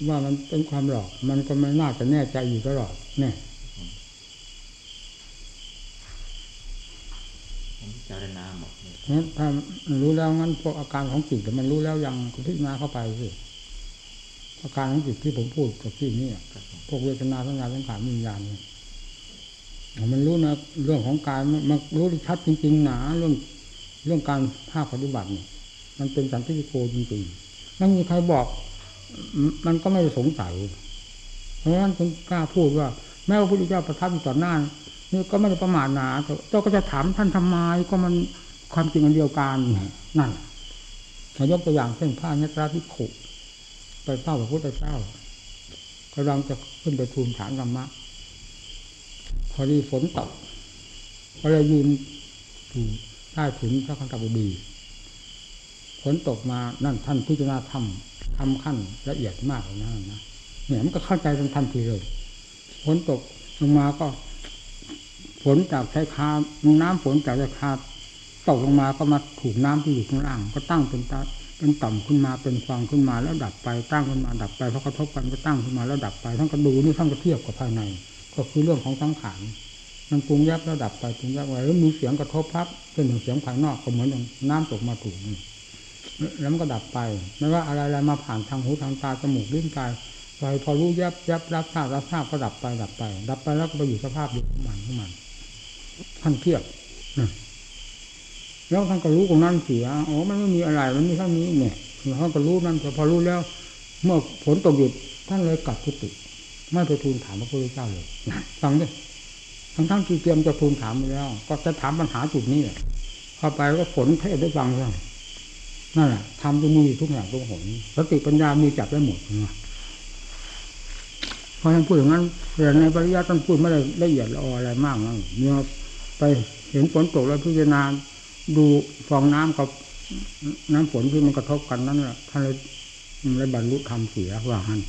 ว่ามันเป็นความหลอก มันก็ไม่น่าจะแน่ใจอยู่ตลอดเนี่ยจารณาหมดถ้ารู้แล้วงั้นพวกอาการของจิตมันรู้แล้วยังพิจารณาเข้าไปสิอาการของจิตที่ผมพูดกับที่นี่พวกเวทนาสัญญาสังขารวิญญาณมันรู้นะเรื่องของกายมันรู้ชัดจริงๆหนาเรื่องเรื่องการภาคปฏิบัติเนี่ย มันเป็นสันติโกจริงๆไม่มีใครบอก มันก็ไม่สงสัย เพราะฉะนั้นจึงกล้าพูดว่า แม้ว่าพระพุทธเจ้าประทับอยู่ต่อหน้านี่ก็ไม่ได้ประมาทหนาเจ้าก็จะถามท่านทำไมก็มันความจริงอันเดียวกันนั่นยกตัวอย่างเช่นพระนัตราพิขุไปเฝ้าพระพุทธเจ้ากำลังจะขึ้นไปทูลถามธรรมะพอดีฝนตกก็เลยยืนอยู่ใต้ถุนพระคันตบุดี ฝนตกมานั่นท่านพิจารณาธรรมทำขั้นละเอียดมากเลยนะนะเนี่ยมันก็เข้าใจทันทีเลยฝนตกลงมาก็ ฝนจากชายคาน้ำฝนจากชายคาตกลงมาก็มาถูกน้ำที่อยู่ข้างล่าง ก็ตั้งเป็นตาเป็นต่ำขึ้นมาเป็นฟองขึ้นมาแล้วดับไปตั้งขึ้นมาดับไปเพราะกระทบกันก็ตั้งขึ้นมาแล้วดับไปทั้งกระดูนี่ทั้งกระเทียบกับภายใน ก็คือเรื่องของสังขารมันปรุงยับแล้วดับไปปรุงยับไว้แล้วมีเสียงกระทบพับเป็นเสียงภายนอกก็เหมือนน้ำตกมาถูก แล้วมันก็ดับไป ไม่ว่าอะไรอะไรมาผ่านทางหูทางตาจมูกลิ้นกายไปพอรู้ยับยับรับทราบรับทราบก็ดับไปดับไป ดับไปแล้วก็ไปอยู่สภาพอยู่ของมันของมันท่านเทียบแล้วท่านก็รู้ตรงนั้นเสียอ๋อมันไม่มีอะไรมันมีเท่านี้เนี่ยท่านก็รู้นั่นแต่พอรู้แล้ว เมื่อฝนตกหยุดท่านเลยกลับกุฏิไม่ไปทูลถามพระพุทธเจ้าเลยฟังดิทั้งทั้งที่เตรียมจะทูลถามไปแล้ว ก็จะถามปัญหาจุดนี้พอไปก็ฝนเทศได้ฟังแล้ว นั่นแหละทำจะมีทุกอย่างทุกหนสติปัญญามีจับได้หมดนะพอท่านพูดอย่างนั้นแต่ในปริยัติท่านพูดไม่ได้ละเอียดละอออะไรมากนะเมื่อไปเห็นฝนตกแล้วพิจารณาดูฟองน้ำกับน้ำฝนที่มันกระทบกันนั่นแหละท่านเลยเลยบรรลุธรรมเสียว่าหัน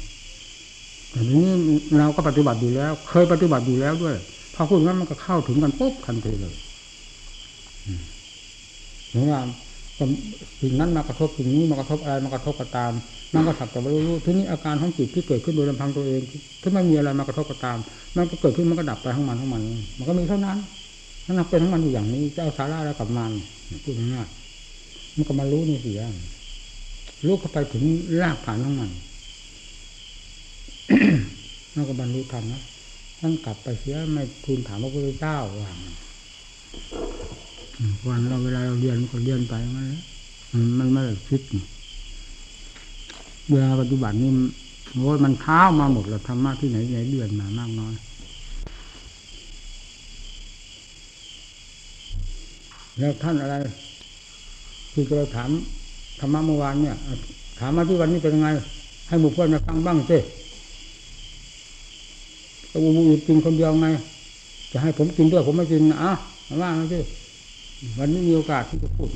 แต่ทีนี้เราก็ปฏิบัติอยู่แล้ว เคยปฏิบัติอยู่แล้วด้วยพอพูดงั้นมันก็เข้าถึงกันปุ๊บทันทีเลยเหมือนว่า สิ่งนั้นมากระทบสิ่งนี้มากระทบอะไรมากระทบก็ตามมันก็สักแต่ว่ารู้ทีนี้อาการของจิตที่เกิดขึ้นโดยลำพังตัวเองถ้าไม่มีอะไรมากระทบก็ตาม มันก็เกิดขึ้นมันก็ดับไปทั้งมันทั้งมัน มันก็มีเท่านั้นนั่นเป็นทั้งมันอยู่อย่างนี้จะเอาสาระแล้วกับมันพูดง่ายมันก็มารู้นี่เสิรู้เข้าไปถึงรากฐานของมันนั่นก็บรรลุธรรมนะท่านกลับไปเสียไม่ทูลถามพระพุทธเจ้าว่า วันเราเวลาเราเรียนก็เรียนไปมันมันไม่ได้คิดเวลาปฏิบัตินี่โอ้ยมันเท้ามาหมดแล้วธรรมะที่ไหนไหนเดือนมามากน้อยแล้วท่านอะไรที่จะไปถามธรรมะเมื่อวานเนี่ย ถามมาที่วันนี้เป็นยังไง ให้หมู่เพื่อนมาฟังบ้างสิตะวูมูกินคนเดียวไง จะให้ผมกินด้วยผมไม่กินอะมาว่ามาสิ วันนี้มีโอกาสที่จะพูด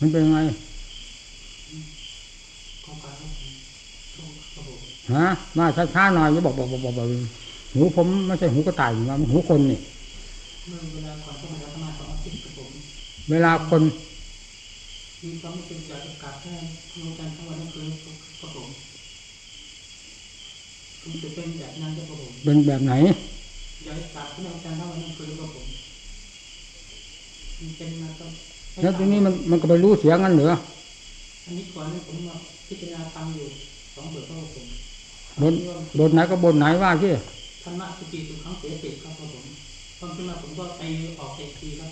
มันเป็นยังไงฮะมาช้าๆหน่อยจะบอกบอกบอกบอกหูผมไม่ใช่หูกระต่ายมันหูคนนี่เวลาก่อนสมัยธรรมะสองอาทิตย์กับผมเวลาคนมีความเป็นใจโอกาสแค่ทำการทั้งวันทั้งคืนกับผมคุณจะเป็นแบบนั้นกับผมเป็นแบบไหนอยากกราบที่ทำการทั้งวันทั้งคืนกับผม เป็นมาต้องแล้วทีนี้มันมันก็ไปรู้เสียงงั้นเหรออันนี้ก่อนนี่ผมมาพิจารณาทำอยู่สองบทก็ผมบนบนไหนก็บนไหนว่าที่ธรรมะสติสุขังเสียติครับผมตอนขึ้นมาผมก็ไปออกเอกทีครับ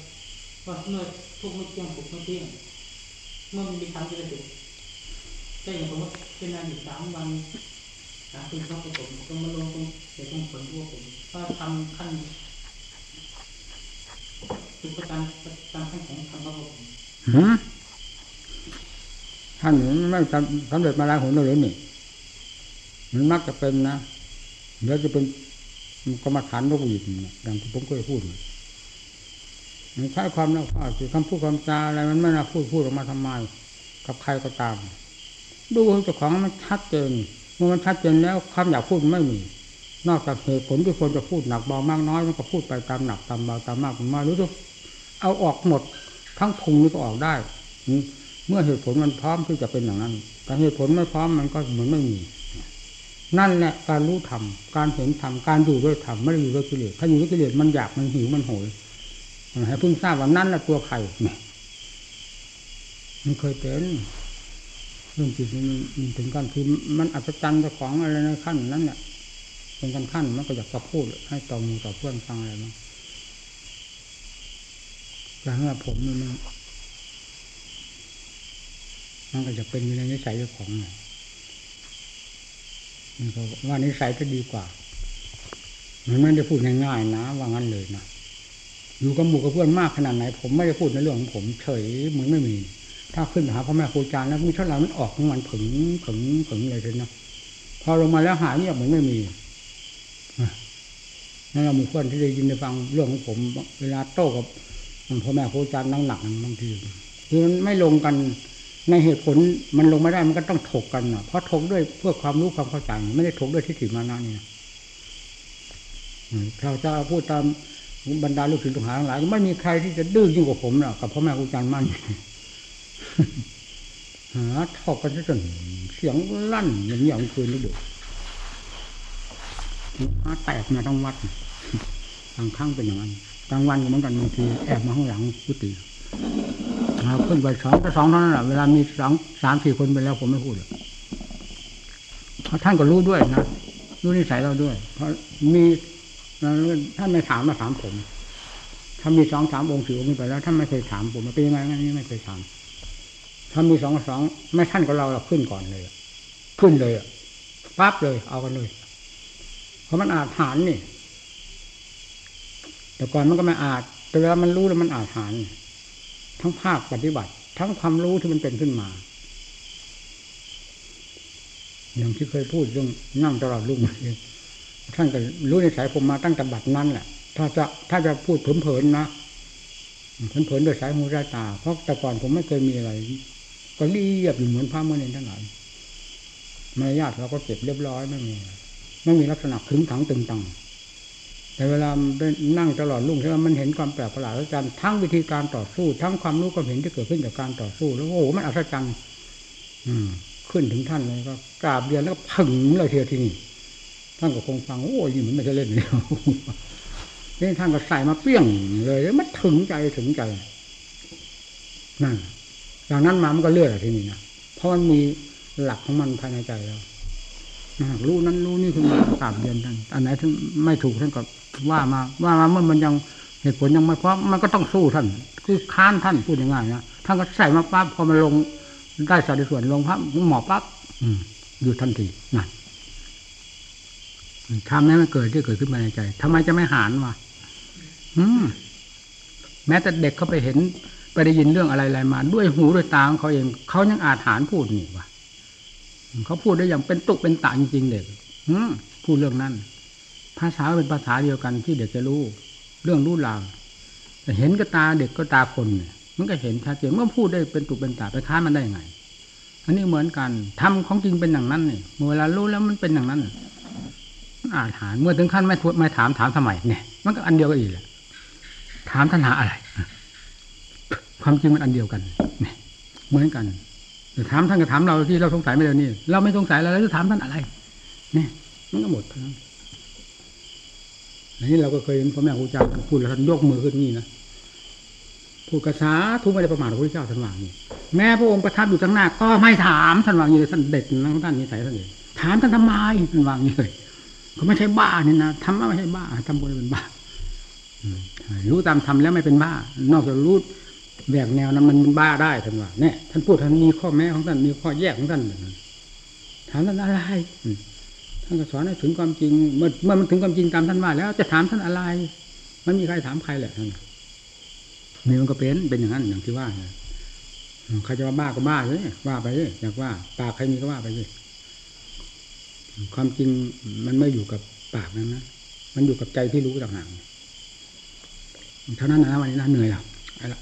ว่าเมื่อทุกไม่เที่ยงทุกไม่เที่ยงเมื่อมันมีทำจะได้ติก็อย่างผมว่าเป็นนานอยู่สามวันสามคืนครับผมต้องมาลงตรงเดี๋ยวต้องผลด้วยผมก็ทำขั้น คือการการขั้นของทำครับผมท่านไม่สำเร็จมาแล้วหนเลยนี่มันมักจะเป็นนะเดี๋ยวจะเป็นกรรมฐานนกหวีดอย่างที่ผมเคยพูดมันใช้ความน่าฟังคำพูดคำจาอะไรมันไม่น่าพูดพูดออกมาทำไม กับใครก็ตาม ดูเจ้าของมันชัดเจนเมื่อมันชัดเจนแล้วคำอยากพูดไม่มี นอกจากเหตุผลที่ควรจะพูดหนักเบามากน้อยมันก็พูดไปตามหนักตามเบาตามมากตามน้อยรู้สึก เอาออกหมด ทั้งพุงนี่ก็ออกได้เมื่อเหตุผลมันพร้อมที่จะเป็นอย่างนั้นแต่เหตุผลไม่พร้อมมันก็เหมือนไม่มี นั่นแหละการรู้ธรรมการเห็นธรรมการอยู่ด้วยธรรมไม่ได้อยู่ด้วยกิเลสถ้าอยู่ด้วยกิเลสมันอยากมันหิวมันโหยให้เพิ่งทราบว่านั่นแหละตัวใครมันเคยเป็นเรื่องจิตมันถึงกันคือมันอัศจรรย์กับของอะไรในขั้นนั้นเนี่ยเป็นกันขั้นมันก็อยากจะพูดให้ต่อมูต่อเพื่อนฟังอะไรมั้ง อย่างนี้ผมนี่มันมันก็จะเป็นอยู่ในนิสัยเจ้าของมันก็ว่านิสัยจะดีกว่า มันไม่ได้พูดง่ายๆนะว่างั้นเลยนะอยู่กับหมู่กับเพื่อนมากขนาดไหน ผมไม่ได้พูดในเรื่องของผมเฉยเหมือนไม่มี ถ้าขึ้นหาพ่อแม่ครูอาจารย์แล้วมีเท่าไรมันออกของมันผึ่งผึ่งผึ่งเลยทีนะพอลงมาแล้วหายเงียบเหมือนไม่มีนั่นเราหมู่เพื่อนที่ได้ยินได้ฟังเรื่องของผม เวลาโต้กับ พ่อแม่ครูอาจารย์นั่งหนักบางทีคือมันไม่ลงกันในเหตุผลมันลงไม่ได้มันก็ต้องถกกันอะเพราะถกด้วยเพื่อความรู้ความเข้าใจไม่ได้ถกด้วยทิฏฐิมานะเนี่ยอืมเราจะพูดตามบรรดาลูกศิษย์ลูกหาทั้งหลายไม่มีใครที่จะดื้อยิ่งกว่าผมหรอกกับพ่อแม่ครูอาจารย์มั่นหาทอกกันจนเสียงลั่นอย่างนี้เอาคืนนี่ดูหาแตกมาทั้งวัดบางครั้งเป็นอย่างนั้น กลางวันก็เหมือนกันบางทีแอบมาข้างหลังกุฏิเราขึ้นไปสองก็สองเท่านั้นแหละเวลามีสองสามสี่คนไปแล้วผมไม่พูดเพราะท่านก็รู้ด้วยนะรู้นิสัยเราด้วย เพราะมีท่านไม่ถามมาถามผม ถ้ามีสองสามองค์สี่องค์ไปแล้วท่านไม่เคยถามผมว่าเป็นยังไงงั้นนี่ไม่เคยถาม ถ้ามีสองสองไม่ท่านกับเราเราขึ้นก่อนเลยขึ้นเลยปั๊บเลย เอากันเลย เพราะมันอาจหารนี่ แต่ก่อนมันก็ไม่อาจแต่เวลามันรู้แล้วมันอาจหารทั้งภาคปฏิบัติ ทั้งความรู้ที่มันเป็นขึ้นมา อย่างที่เคยพูดเรื่องนั่งตลอดลุ่งท่านก็รู้ในสายผมมาตั้งแต่บัดนั้นแหละ ถ้าจะถ้าจะพูดเผินๆนะเผินๆโดยสายหูสายตา เพราะแต่ก่อนผมไม่เคยมีอะไร ก็เรียบอยู่เหมือนพระเมื่อเนทั้งหลายมารยาทเราก็เก็บเรียบร้อยไม่มีไม่มีลักษณะขึงขังตึงตัง แต่เวลานั่งตลอดรุ่งใช่ไหมมันเห็นความแปลกประหลาดอาจารย์ทั้งวิธีการต่อสู้ ทั้งความรู้ความเห็นที่เกิดขึ้นจากการต่อสู้ แล้วโอ้โหมันอัศจรรย์อืม ขึ้นถึงท่านเลยก็กราบเรียนแล้วก็ผึ่งเลยเทียวที่นี่ท่านก็คงฟังโอ้ยมันไม่ใช่เล่นเลยนี่ท่านก็ใส่มาเปี้ยงเลยแล้วมันถึงใจถึงใจนั่นจากนั้นมามันก็เลื่อนทีนี้นะเพราะมันมีหลักของมันภายในใจแล้วนะรู้นั้นรู้นี่ขึ้นมากราบเรียนท่านอันไหนที่ไม่ถูกท่านก็ ว่ามาว่ามาเมื่อมันยังเหตุผลยังไม่พร้อมมันก็ต้องสู้ท่าน คือค้านท่านพูดง่ายๆนะท่านก็ใส่มาปั๊บพอมาลงได้สัดส่วนลงพับหมอปั๊บอืมอยู่ทันทีนั่นทำให้มันเกิดที่เกิดขึ้นมาในใจทำไมจะไม่หารวะแม้แต่เด็กเขาไปเห็นไปได้ยินเรื่องอะไรๆมา ด้วยหูด้วยตาของเขาเองเขายังอาจหารพูดนี่วะเขาพูดได้อย่างเป็นตุกเป็นตะจริงๆเด็กพูดเรื่องนั้น ภาษาเป็นภาษาเดียวกันที่เด็กจะรู้ เรื่องรู้ราวแต่เห็นก็ตาเด็กก็ตาคนเนี่ยมันก็เห็นชัดเจนเมื่อพูดได้เป็นตุเป็นตะไปค้ามันได้ยังไง อันนี้เหมือนกันทำของจริงเป็นอย่างนั้นเนี่ยเวลารู้แล้วมันเป็นอย่างนั้นอาถานเมื่อถึงขั้นไม่ทวไม่ถามถามทำไมเนี่ย มันก็อันเดียวกันอีกแหละถามท่านหาอะไร ความจริงมันอันเดียวกันเนี่ยเหมือนกันแต่ถามท่านก็ถามเราที่เราสงสัยไม่เดี๋ยวนี้เราไม่สงสัยแล้วจะถามท่านอะไร เนี่ยมันก็หมดเท่านั้น อันนี้เราก็เคยเห็นพ่อแม่ครูอาจารย์พูดแล้วท่านยกมือขึ้นนี่นะพูดกระสาทุกไม่ได้ประมาทพระพุทธเจ้าท่านว่านี่แม้พระองค์ประทับอยู่ตั้งหน้า ก็ไม่ถามท่านว่าอย่างนี้เลยท่านเด็ดนะท่านนิสัยท่านเองถามท่านทำไมท่านว่าอย่างนี้เลยเขาไม่ใช่บ้าเนี่ยนะทำไม่ใช่บ้าทำบุญเป็นบ้ารู้ตามทำแล้วไม่เป็นบ้า นอกจากรู้แหวกแนวนั้นมันเป็นบ้าได้ท่านว่าเนี่ยท่านพูดท่านมีข้อแม้ของท่านมีข้อแยกของท่านถามท่านอะไร ท่านก็สอนให้ถึงความจริง เมื่อเมื่อมันถึงความจริงตามท่านว่าแล้วจะถามท่านอะไร มันมีใครถามใครแหละท่านนี่มันก็เป็นเป็นอย่างนั้นอย่างที่ว่าใครจะว่าบ้าก็บ้าเลยว่าไปเลยอยากว่า ปากใครมีก็ว่าไปเลยความจริงมันไม่อยู่กับปากนั้นนะมันอยู่กับใจที่รู้ต่างหากเท่านั้นนะวันนี้นะเหนื่อยแล้วไปละ